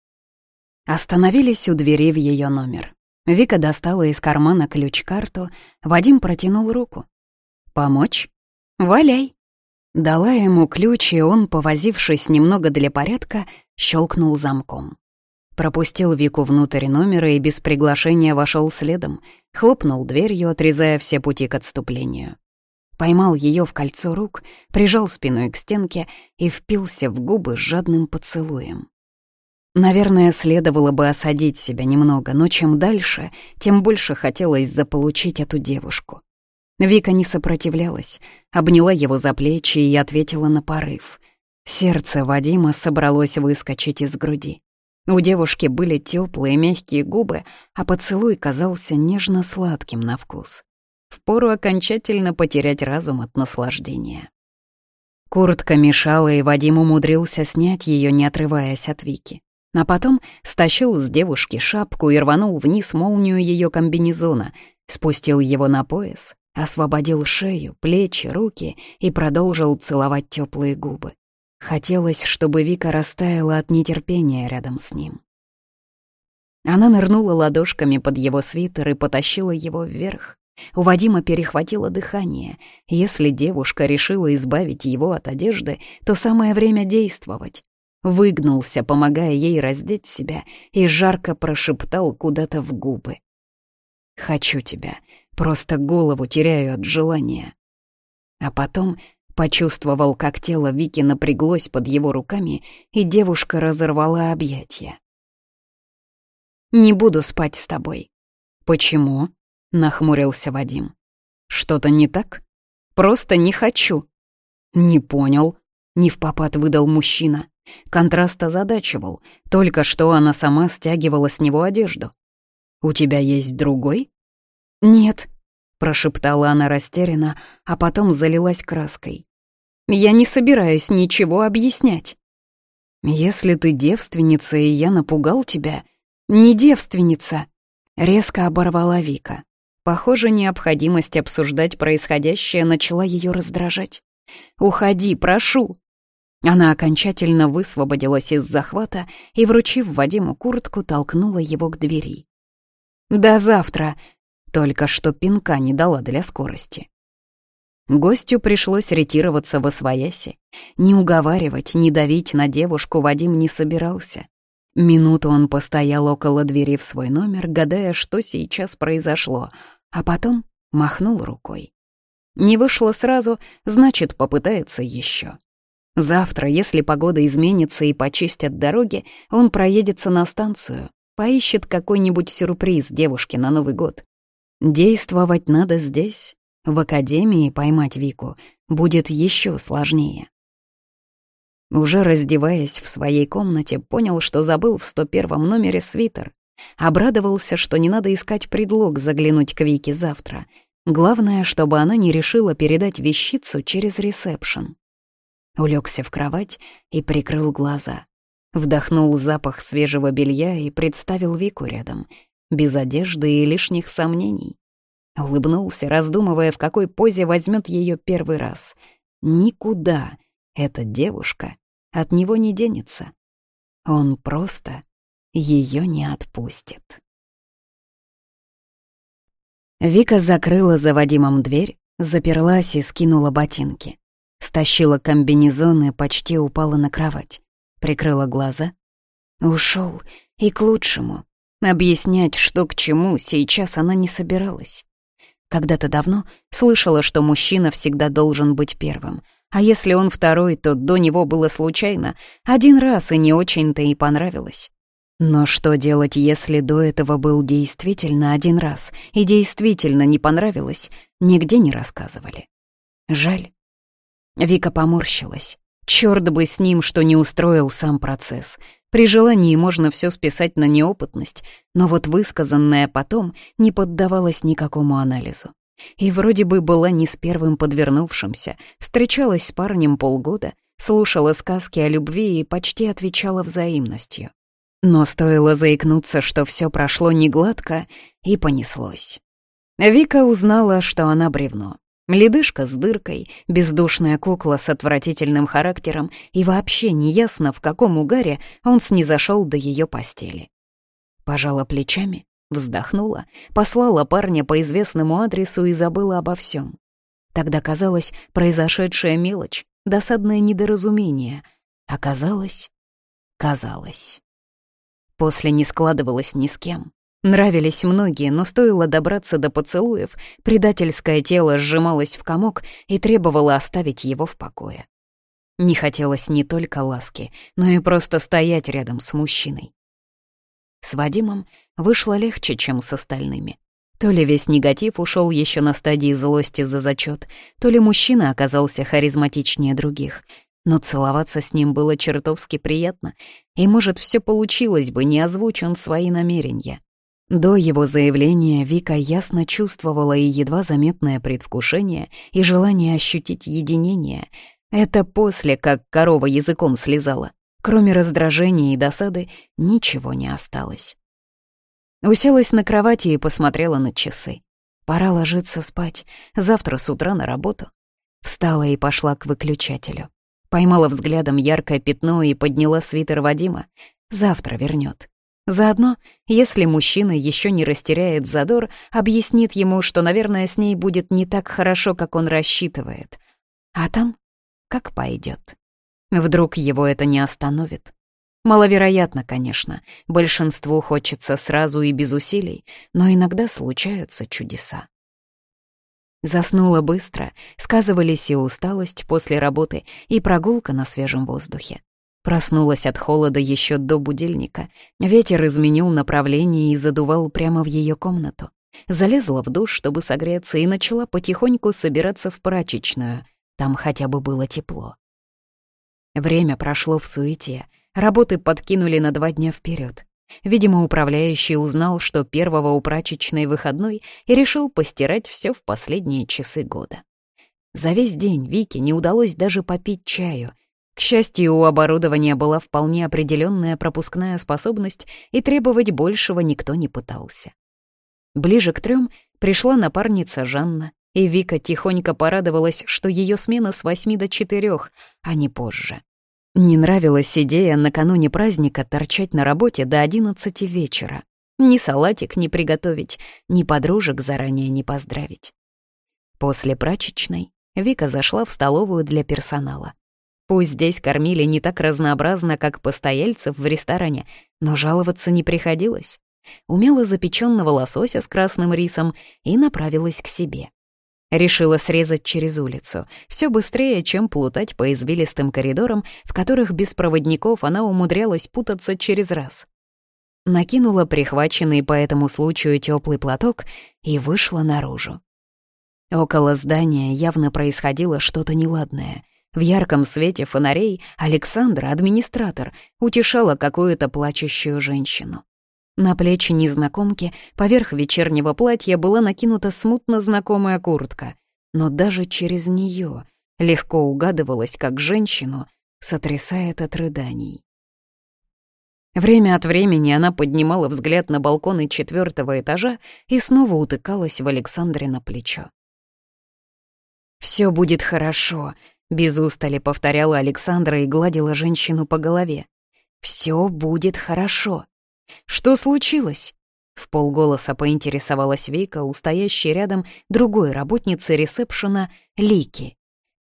Остановились у двери в ее номер. Вика достала из кармана ключ-карту, Вадим протянул руку. «Помочь? Валяй!» Дала ему ключ, и он, повозившись немного для порядка, щелкнул замком. Пропустил Вику внутрь номера и без приглашения вошел следом, хлопнул дверью, отрезая все пути к отступлению. Поймал ее в кольцо рук, прижал спиной к стенке и впился в губы жадным поцелуем. Наверное, следовало бы осадить себя немного, но чем дальше, тем больше хотелось заполучить эту девушку. Вика не сопротивлялась, обняла его за плечи и ответила на порыв. Сердце Вадима собралось выскочить из груди. У девушки были теплые мягкие губы, а поцелуй казался нежно-сладким на вкус. Впору окончательно потерять разум от наслаждения. Куртка мешала, и Вадим умудрился снять ее, не отрываясь от Вики. А потом стащил с девушки шапку и рванул вниз молнию ее комбинезона, спустил его на пояс, освободил шею, плечи, руки и продолжил целовать теплые губы. Хотелось, чтобы Вика растаяла от нетерпения рядом с ним. Она нырнула ладошками под его свитер и потащила его вверх. У Вадима перехватило дыхание. Если девушка решила избавить его от одежды, то самое время действовать. Выгнулся, помогая ей раздеть себя, и жарко прошептал куда-то в губы. «Хочу тебя, просто голову теряю от желания». А потом почувствовал, как тело Вики напряглось под его руками, и девушка разорвала объятия. «Не буду спать с тобой». «Почему?» нахмурился Вадим. Что-то не так? Просто не хочу. Не понял. Не в попад выдал мужчина. Контраст озадачивал. Только что она сама стягивала с него одежду. «У тебя есть другой?» «Нет», — прошептала она растерянно, а потом залилась краской. «Я не собираюсь ничего объяснять». «Если ты девственница, и я напугал тебя...» «Не девственница», — резко оборвала Вика. Похоже, необходимость обсуждать происходящее начала ее раздражать. «Уходи, прошу!» Она окончательно высвободилась из захвата и, вручив Вадиму куртку, толкнула его к двери. «До завтра!» Только что пинка не дала для скорости. Гостю пришлось ретироваться во свояси. Не уговаривать, не давить на девушку Вадим не собирался. Минуту он постоял около двери в свой номер, гадая, что сейчас произошло — а потом махнул рукой. Не вышло сразу, значит, попытается еще. Завтра, если погода изменится и почистят дороги, он проедется на станцию, поищет какой-нибудь сюрприз девушке на Новый год. Действовать надо здесь. В академии поймать Вику будет еще сложнее. Уже раздеваясь в своей комнате, понял, что забыл в 101 номере свитер. Обрадовался, что не надо искать предлог заглянуть к Вике завтра. Главное, чтобы она не решила передать вещицу через ресепшн. Улегся в кровать и прикрыл глаза. Вдохнул запах свежего белья и представил Вику рядом, без одежды и лишних сомнений. Улыбнулся, раздумывая, в какой позе возьмет ее первый раз. Никуда эта девушка от него не денется. Он просто ее не отпустит. Вика закрыла за Вадимом дверь, заперлась и скинула ботинки. Стащила комбинезон и почти упала на кровать. Прикрыла глаза. Ушел и к лучшему. Объяснять, что к чему, сейчас она не собиралась. Когда-то давно слышала, что мужчина всегда должен быть первым. А если он второй, то до него было случайно. Один раз и не очень-то и понравилось. Но что делать, если до этого был действительно один раз и действительно не понравилось, нигде не рассказывали? Жаль. Вика поморщилась. Чёрт бы с ним, что не устроил сам процесс. При желании можно все списать на неопытность, но вот высказанное потом не поддавалось никакому анализу. И вроде бы была не с первым подвернувшимся, встречалась с парнем полгода, слушала сказки о любви и почти отвечала взаимностью. Но стоило заикнуться, что все прошло негладко, и понеслось. Вика узнала, что она бревно. Ледышка с дыркой, бездушная кукла с отвратительным характером, и вообще неясно, в каком угаре он снизошел до ее постели. Пожала плечами, вздохнула, послала парня по известному адресу и забыла обо всем. Тогда казалось, произошедшая мелочь, досадное недоразумение. Оказалось, казалось. После не складывалось ни с кем. Нравились многие, но стоило добраться до поцелуев, предательское тело сжималось в комок и требовало оставить его в покое. Не хотелось не только ласки, но и просто стоять рядом с мужчиной. С Вадимом вышло легче, чем с остальными. То ли весь негатив ушел еще на стадии злости за зачет, то ли мужчина оказался харизматичнее других. Но целоваться с ним было чертовски приятно, и, может, все получилось бы, не озвучен свои намерения. До его заявления Вика ясно чувствовала и едва заметное предвкушение, и желание ощутить единение. Это после, как корова языком слезала. Кроме раздражения и досады, ничего не осталось. Уселась на кровати и посмотрела на часы. Пора ложиться спать, завтра с утра на работу. Встала и пошла к выключателю. Поймала взглядом яркое пятно и подняла свитер Вадима. Завтра вернет. Заодно, если мужчина еще не растеряет задор, объяснит ему, что, наверное, с ней будет не так хорошо, как он рассчитывает. А там как пойдет. Вдруг его это не остановит. Маловероятно, конечно, большинству хочется сразу и без усилий, но иногда случаются чудеса. Заснула быстро, сказывались и усталость после работы, и прогулка на свежем воздухе. Проснулась от холода еще до будильника. Ветер изменил направление и задувал прямо в ее комнату. Залезла в душ, чтобы согреться, и начала потихоньку собираться в прачечную. Там хотя бы было тепло. Время прошло в суете. Работы подкинули на два дня вперед. Видимо, управляющий узнал, что первого у прачечной выходной и решил постирать все в последние часы года. За весь день Вике не удалось даже попить чаю. К счастью, у оборудования была вполне определенная пропускная способность, и требовать большего никто не пытался. Ближе к трем пришла напарница Жанна, и Вика тихонько порадовалась, что ее смена с восьми до четырех, а не позже. Не нравилась идея накануне праздника торчать на работе до одиннадцати вечера. Ни салатик не приготовить, ни подружек заранее не поздравить. После прачечной Вика зашла в столовую для персонала. Пусть здесь кормили не так разнообразно, как постояльцев в ресторане, но жаловаться не приходилось. Умела запеченного лосося с красным рисом и направилась к себе. Решила срезать через улицу. Все быстрее, чем плутать по извилистым коридорам, в которых без проводников она умудрялась путаться через раз. Накинула прихваченный по этому случаю теплый платок и вышла наружу. Около здания явно происходило что-то неладное. В ярком свете фонарей Александра, администратор, утешала какую-то плачущую женщину. На плечи незнакомки поверх вечернего платья была накинута смутно знакомая куртка, но даже через нее легко угадывалось, как женщину сотрясает от рыданий. Время от времени она поднимала взгляд на балконы четвертого этажа и снова утыкалась в Александре на плечо. «Все будет хорошо», — без устали повторяла Александра и гладила женщину по голове. «Все будет хорошо». «Что случилось?» В полголоса поинтересовалась Вика у стоящей рядом другой работницы ресепшена Лики.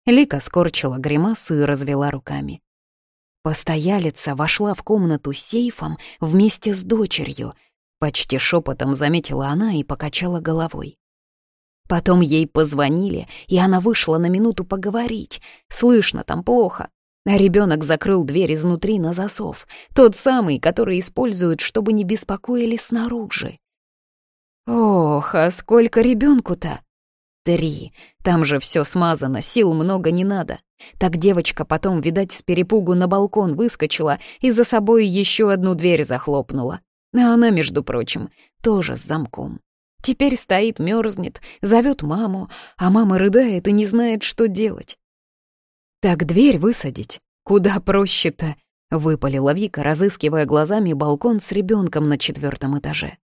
Лика скорчила гримасу и развела руками. Постоялица вошла в комнату с сейфом вместе с дочерью. Почти шепотом заметила она и покачала головой. Потом ей позвонили, и она вышла на минуту поговорить. Слышно там плохо. А ребенок закрыл дверь изнутри на засов, тот самый, который используют, чтобы не беспокоили снаружи. Ох, а сколько ребенку-то? Три. Там же все смазано, сил много не надо. Так девочка потом, видать, с перепугу на балкон выскочила и за собой еще одну дверь захлопнула. А она, между прочим, тоже с замком. Теперь стоит, мерзнет, зовет маму, а мама рыдает и не знает, что делать. «Так дверь высадить? Куда проще-то?» — выпалила Вика, разыскивая глазами балкон с ребенком на четвертом этаже.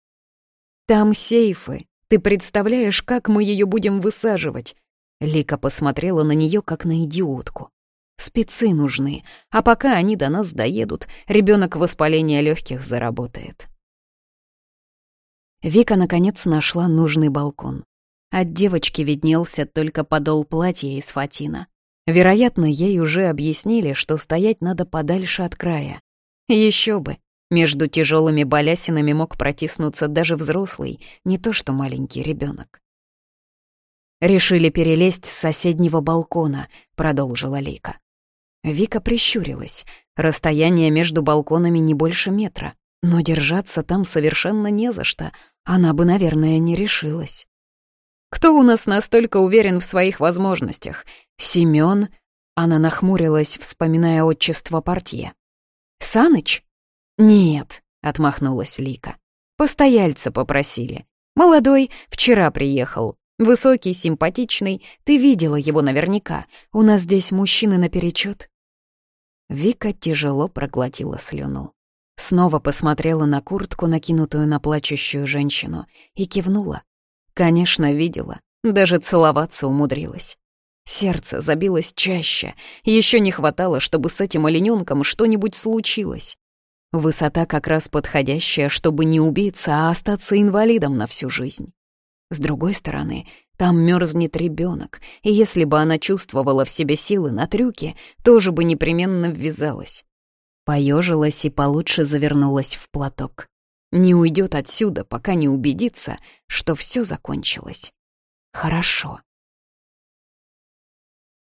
«Там сейфы. Ты представляешь, как мы ее будем высаживать?» Лика посмотрела на нее как на идиотку. «Спецы нужны, а пока они до нас доедут, ребенок воспаление легких заработает». Вика, наконец, нашла нужный балкон. От девочки виднелся только подол платья из фатина. Вероятно, ей уже объяснили, что стоять надо подальше от края. Еще бы, между тяжелыми балясинами мог протиснуться даже взрослый, не то что маленький ребенок. «Решили перелезть с соседнего балкона», — продолжила Лика. Вика прищурилась. Расстояние между балконами не больше метра, но держаться там совершенно не за что. Она бы, наверное, не решилась. Кто у нас настолько уверен в своих возможностях? Семён? Она нахмурилась, вспоминая отчество портье. «Саныч?» «Нет», — отмахнулась Лика. «Постояльца попросили. Молодой, вчера приехал. Высокий, симпатичный. Ты видела его наверняка. У нас здесь мужчины наперечет. Вика тяжело проглотила слюну. Снова посмотрела на куртку, накинутую на плачущую женщину, и кивнула. Конечно, видела. Даже целоваться умудрилась. Сердце забилось чаще. Еще не хватало, чтобы с этим олененком что-нибудь случилось. Высота как раз подходящая, чтобы не убиться, а остаться инвалидом на всю жизнь. С другой стороны, там мерзнет ребенок, и если бы она чувствовала в себе силы на трюке, тоже бы непременно ввязалась. Поежилась и получше завернулась в платок. Не уйдет отсюда, пока не убедится, что все закончилось. Хорошо.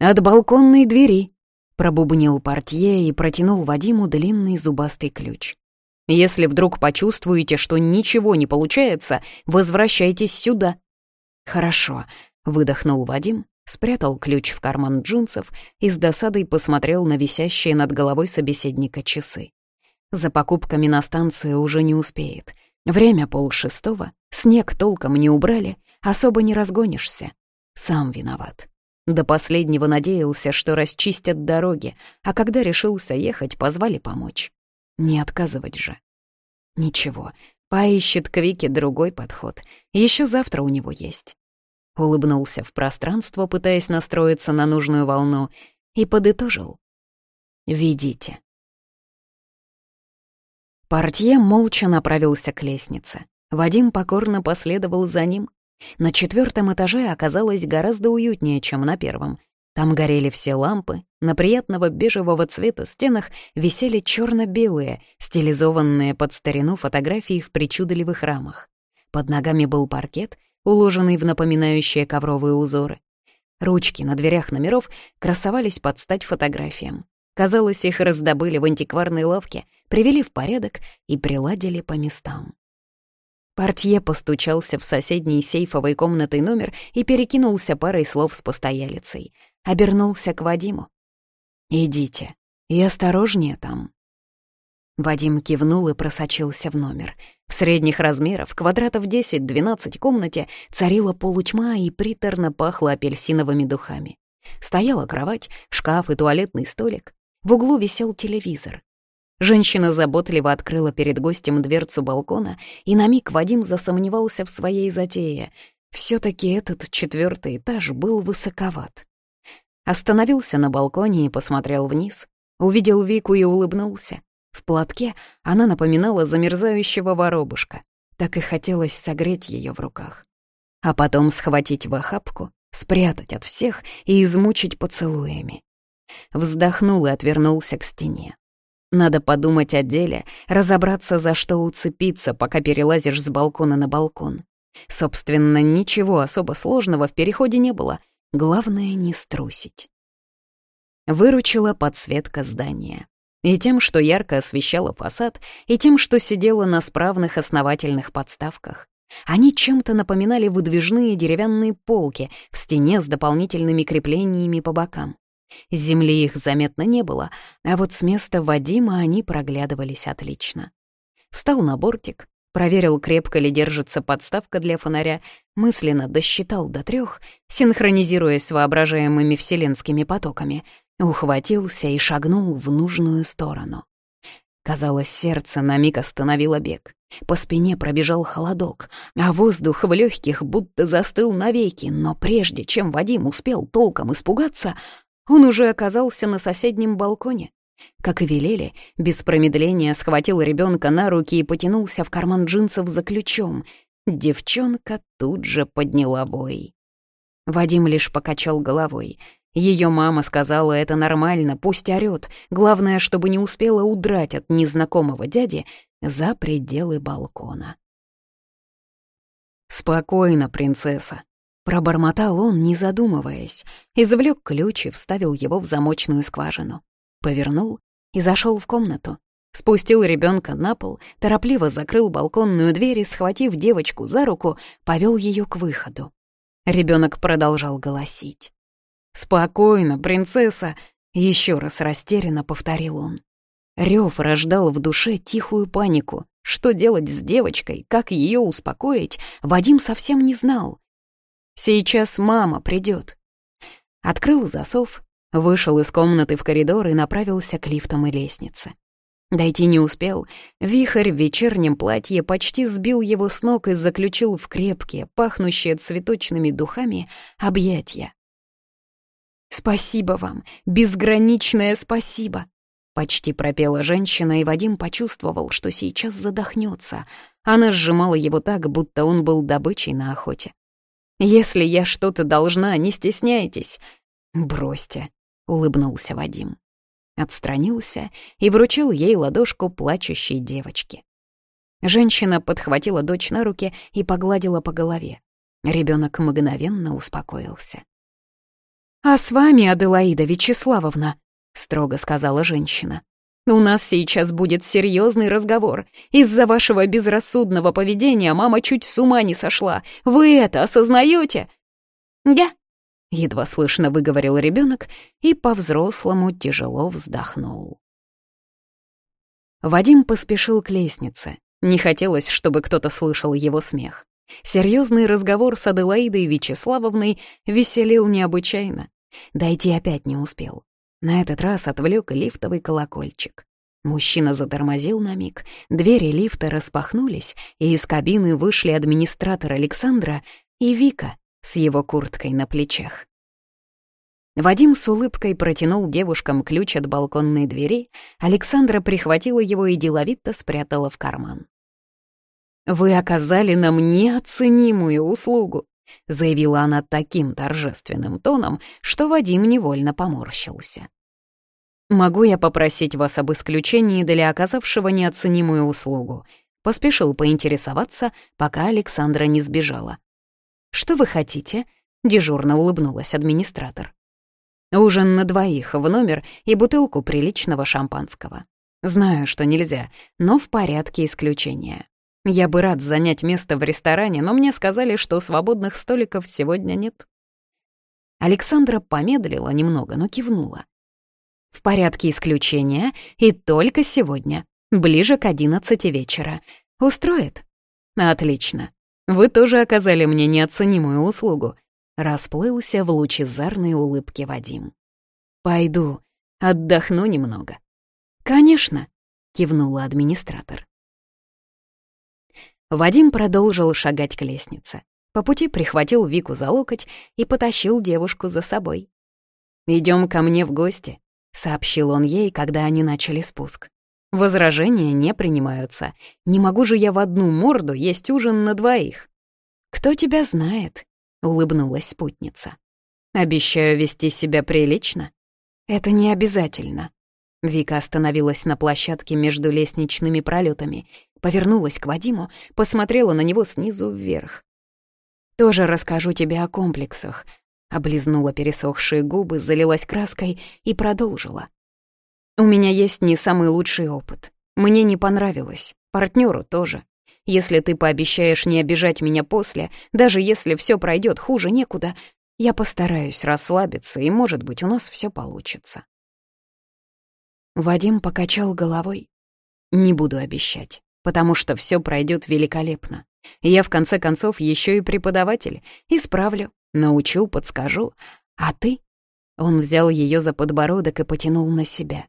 «От балконной двери», — пробубнил портье и протянул Вадиму длинный зубастый ключ. «Если вдруг почувствуете, что ничего не получается, возвращайтесь сюда». «Хорошо», — выдохнул Вадим, спрятал ключ в карман джинсов и с досадой посмотрел на висящие над головой собеседника часы. За покупками на станции уже не успеет. Время полшестого, снег толком не убрали, особо не разгонишься. Сам виноват. До последнего надеялся, что расчистят дороги, а когда решился ехать, позвали помочь. Не отказывать же. Ничего, поищет к Вике другой подход. Еще завтра у него есть. Улыбнулся в пространство, пытаясь настроиться на нужную волну, и подытожил. «Ведите». Портье молча направился к лестнице. Вадим покорно последовал за ним, на четвертом этаже оказалось гораздо уютнее, чем на первом. Там горели все лампы, на приятного бежевого цвета стенах висели черно белые стилизованные под старину фотографии в причудливых рамах. Под ногами был паркет, уложенный в напоминающие ковровые узоры. Ручки на дверях номеров красовались под стать фотографиям. Казалось, их раздобыли в антикварной лавке, привели в порядок и приладили по местам. Портье постучался в соседний сейфовой комнатой номер и перекинулся парой слов с постоялицей. Обернулся к Вадиму. «Идите, и осторожнее там». Вадим кивнул и просочился в номер. В средних размеров, квадратов 10-12 комнате, царила полутьма и приторно пахло апельсиновыми духами. Стояла кровать, шкаф и туалетный столик. В углу висел телевизор. Женщина заботливо открыла перед гостем дверцу балкона, и на миг Вадим засомневался в своей затее. все таки этот четвертый этаж был высоковат. Остановился на балконе и посмотрел вниз. Увидел Вику и улыбнулся. В платке она напоминала замерзающего воробушка. Так и хотелось согреть ее в руках. А потом схватить в охапку, спрятать от всех и измучить поцелуями. Вздохнул и отвернулся к стене. Надо подумать о деле, разобраться, за что уцепиться, пока перелазишь с балкона на балкон. Собственно, ничего особо сложного в переходе не было. Главное — не струсить. Выручила подсветка здания. И тем, что ярко освещала фасад, и тем, что сидела на справных основательных подставках. Они чем-то напоминали выдвижные деревянные полки в стене с дополнительными креплениями по бокам. Земли их заметно не было, а вот с места Вадима они проглядывались отлично. Встал на бортик, проверил, крепко ли держится подставка для фонаря, мысленно досчитал до трех, синхронизируясь с воображаемыми вселенскими потоками, ухватился и шагнул в нужную сторону. Казалось, сердце на миг остановило бег. По спине пробежал холодок, а воздух в легких будто застыл навеки, но прежде чем Вадим успел толком испугаться, он уже оказался на соседнем балконе. Как и велели, без промедления схватил ребенка на руки и потянулся в карман джинсов за ключом. Девчонка тут же подняла вой. Вадим лишь покачал головой. Ее мама сказала, это нормально, пусть орёт. Главное, чтобы не успела удрать от незнакомого дяди за пределы балкона. «Спокойно, принцесса», Пробормотал он, не задумываясь, извлек ключ и вставил его в замочную скважину. Повернул и зашел в комнату. Спустил ребенка на пол, торопливо закрыл балконную дверь и, схватив девочку за руку, повел ее к выходу. Ребенок продолжал голосить. «Спокойно, принцесса!» — еще раз растерянно повторил он. Рев рождал в душе тихую панику. Что делать с девочкой, как ее успокоить, Вадим совсем не знал. «Сейчас мама придет. Открыл засов, вышел из комнаты в коридор и направился к лифтам и лестнице. Дойти не успел. Вихрь в вечернем платье почти сбил его с ног и заключил в крепкие, пахнущие цветочными духами, объятья. «Спасибо вам, безграничное спасибо!» Почти пропела женщина, и Вадим почувствовал, что сейчас задохнется. Она сжимала его так, будто он был добычей на охоте. «Если я что-то должна, не стесняйтесь!» «Бросьте!» — улыбнулся Вадим отстранился и вручил ей ладошку плачущей девочки. Женщина подхватила дочь на руки и погладила по голове. Ребенок мгновенно успокоился. «А с вами, Аделаида Вячеславовна», — строго сказала женщина, «у нас сейчас будет серьезный разговор. Из-за вашего безрассудного поведения мама чуть с ума не сошла. Вы это осознаете?» «Я», едва слышно выговорил ребенок и по-взрослому тяжело вздохнул. Вадим поспешил к лестнице. Не хотелось, чтобы кто-то слышал его смех. Серьезный разговор с Аделаидой Вячеславовной веселил необычайно. Дойти опять не успел. На этот раз отвлек лифтовый колокольчик. Мужчина затормозил на миг, двери лифта распахнулись, и из кабины вышли администратор Александра и Вика, с его курткой на плечах. Вадим с улыбкой протянул девушкам ключ от балконной двери, Александра прихватила его и деловито спрятала в карман. «Вы оказали нам неоценимую услугу», — заявила она таким торжественным тоном, что Вадим невольно поморщился. «Могу я попросить вас об исключении для оказавшего неоценимую услугу?» Поспешил поинтересоваться, пока Александра не сбежала. «Что вы хотите?» — дежурно улыбнулась администратор. «Ужин на двоих в номер и бутылку приличного шампанского. Знаю, что нельзя, но в порядке исключения. Я бы рад занять место в ресторане, но мне сказали, что свободных столиков сегодня нет». Александра помедлила немного, но кивнула. «В порядке исключения и только сегодня, ближе к одиннадцати вечера. Устроит?» «Отлично. Вы тоже оказали мне неоценимую услугу», — расплылся в лучезарной улыбке Вадим. «Пойду, отдохну немного». «Конечно», — кивнула администратор. Вадим продолжил шагать к лестнице. По пути прихватил Вику за локоть и потащил девушку за собой. «Идем ко мне в гости», — сообщил он ей, когда они начали спуск. Возражения не принимаются. Не могу же я в одну морду есть ужин на двоих. «Кто тебя знает?» — улыбнулась спутница. «Обещаю вести себя прилично». «Это не обязательно». Вика остановилась на площадке между лестничными пролетами, повернулась к Вадиму, посмотрела на него снизу вверх. «Тоже расскажу тебе о комплексах», — облизнула пересохшие губы, залилась краской и продолжила. У меня есть не самый лучший опыт. Мне не понравилось, партнеру тоже. Если ты пообещаешь не обижать меня после, даже если все пройдет хуже некуда, я постараюсь расслабиться, и, может быть, у нас все получится. Вадим покачал головой. Не буду обещать, потому что все пройдет великолепно. Я, в конце концов, еще и преподаватель. Исправлю, научу, подскажу. А ты? Он взял ее за подбородок и потянул на себя.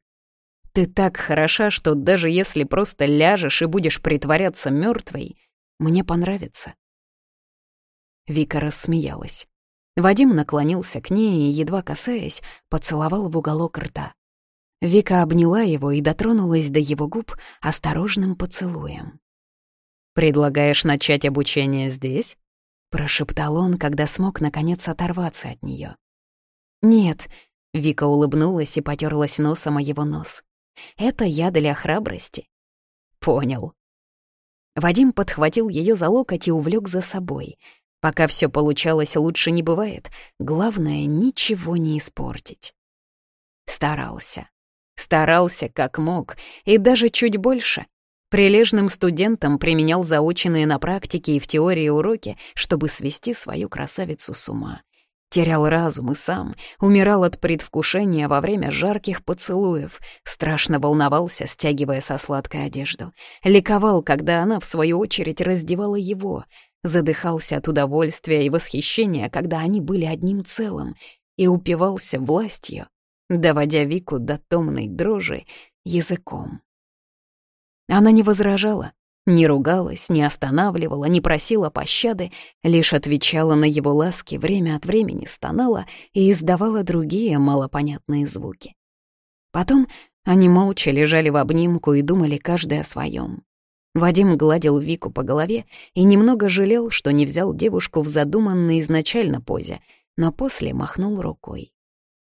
Ты так хороша, что даже если просто ляжешь и будешь притворяться мертвой, мне понравится. Вика рассмеялась. Вадим наклонился к ней и, едва касаясь, поцеловал в уголок рта. Вика обняла его и дотронулась до его губ осторожным поцелуем. «Предлагаешь начать обучение здесь?» — прошептал он, когда смог наконец оторваться от нее. «Нет», — Вика улыбнулась и потерлась носом о его нос. Это я для храбрости. Понял. Вадим подхватил ее за локоть и увлек за собой. Пока все получалось, лучше не бывает. Главное — ничего не испортить. Старался. Старался как мог, и даже чуть больше. Прилежным студентам применял заученные на практике и в теории уроки, чтобы свести свою красавицу с ума. Терял разум и сам, умирал от предвкушения во время жарких поцелуев, страшно волновался, стягивая со сладкой одежду. Ликовал, когда она, в свою очередь, раздевала его. Задыхался от удовольствия и восхищения, когда они были одним целым, и упивался властью, доводя Вику до томной дрожи языком. Она не возражала, не ругалась, не останавливала, не просила пощады, лишь отвечала на его ласки, время от времени стонала и издавала другие малопонятные звуки. Потом они молча лежали в обнимку и думали каждый о своем. Вадим гладил Вику по голове и немного жалел, что не взял девушку в задуманной изначально позе, но после махнул рукой.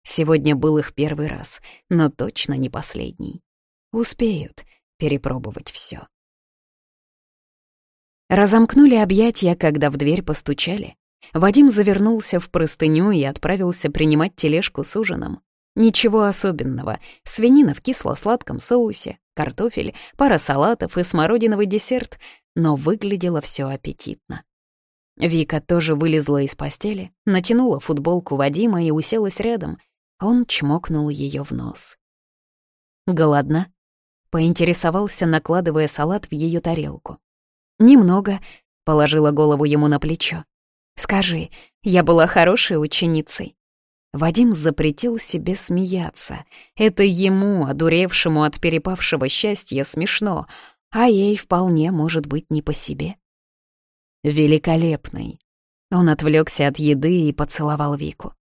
Сегодня был их первый раз, но точно не последний. Успеют перепробовать все. Разомкнули объятия, когда в дверь постучали. Вадим завернулся в простыню и отправился принимать тележку с ужином. Ничего особенного. Свинина в кисло-сладком соусе, картофель, пара салатов и смородиновый десерт, но выглядело все аппетитно. Вика тоже вылезла из постели, натянула футболку Вадима и уселась рядом. Он чмокнул ее в нос. «Голодна?» — поинтересовался, накладывая салат в ее тарелку. «Немного», — положила голову ему на плечо. «Скажи, я была хорошей ученицей?» Вадим запретил себе смеяться. Это ему, одуревшему от перепавшего счастья, смешно, а ей вполне может быть не по себе. Великолепный. Он отвлекся от еды и поцеловал Вику.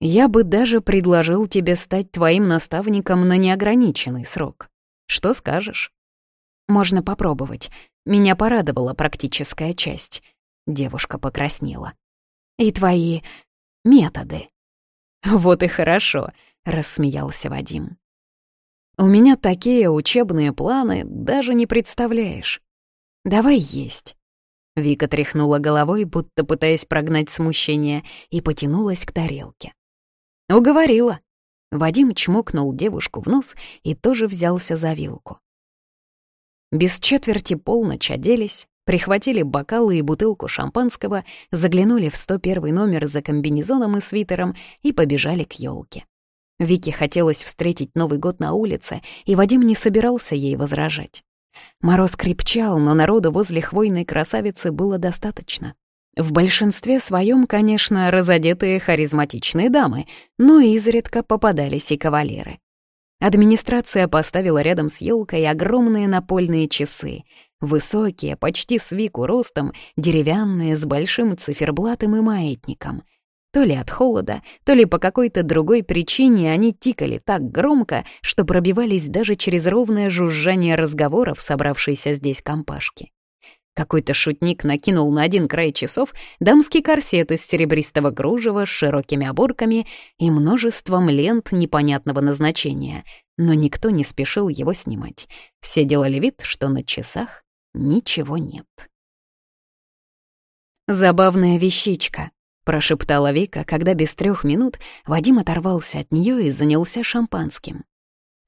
«Я бы даже предложил тебе стать твоим наставником на неограниченный срок. Что скажешь?» «Можно попробовать. Меня порадовала практическая часть. Девушка покраснела. И твои методы. Вот и хорошо, рассмеялся Вадим. У меня такие учебные планы, даже не представляешь. Давай есть. Вика тряхнула головой, будто пытаясь прогнать смущение, и потянулась к тарелке. Уговорила. Вадим чмокнул девушку в нос и тоже взялся за вилку. Без четверти полночь оделись, прихватили бокалы и бутылку шампанского, заглянули в 101 номер за комбинезоном и свитером и побежали к елке. Вике хотелось встретить Новый год на улице, и Вадим не собирался ей возражать. Мороз крепчал, но народу возле хвойной красавицы было достаточно. В большинстве своем, конечно, разодетые харизматичные дамы, но изредка попадались и кавалеры. Администрация поставила рядом с елкой огромные напольные часы. Высокие, почти с Вику ростом, деревянные, с большим циферблатом и маятником. То ли от холода, то ли по какой-то другой причине они тикали так громко, что пробивались даже через ровное жужжание разговоров собравшейся здесь компашки. Какой-то шутник накинул на один край часов дамский корсет из серебристого кружева с широкими оборками и множеством лент непонятного назначения, но никто не спешил его снимать. Все делали вид, что на часах ничего нет. «Забавная вещичка», — прошептала Вика, когда без трех минут Вадим оторвался от нее и занялся шампанским.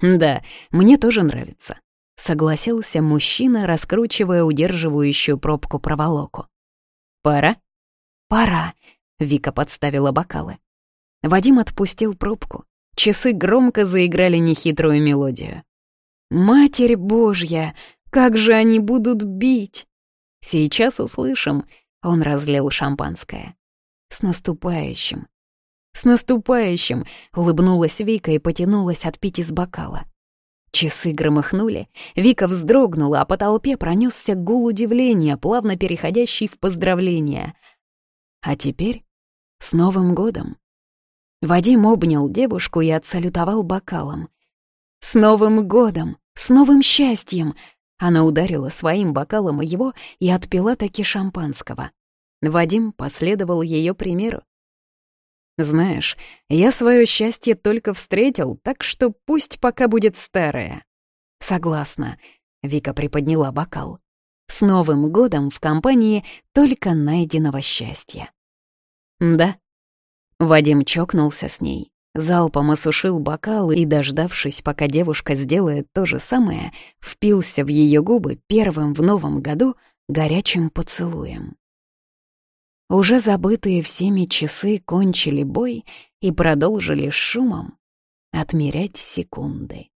«Да, мне тоже нравится», согласился мужчина, раскручивая удерживающую пробку проволоку. «Пора?» «Пора», — Вика подставила бокалы. Вадим отпустил пробку. Часы громко заиграли нехитрую мелодию. «Матерь Божья, как же они будут бить!» «Сейчас услышим», — он разлил шампанское. «С наступающим!» «С наступающим!» — улыбнулась Вика и потянулась отпить из бокала. Часы громыхнули, Вика вздрогнула, а по толпе пронесся гул удивления, плавно переходящий в поздравления. А теперь с Новым годом. Вадим обнял девушку и отсалютовал бокалом. «С Новым годом! С новым счастьем!» Она ударила своим бокалом его и отпила таки шампанского. Вадим последовал ее примеру. Знаешь, я свое счастье только встретил, так что пусть пока будет старое. Согласна. Вика приподняла бокал. С Новым годом в компании только найденного счастья. Да. Вадим чокнулся с ней, залпом осушил бокал и, дождавшись, пока девушка сделает то же самое, впился в ее губы первым в новом году горячим поцелуем. Уже забытые всеми часы кончили бой и продолжили шумом отмерять секунды.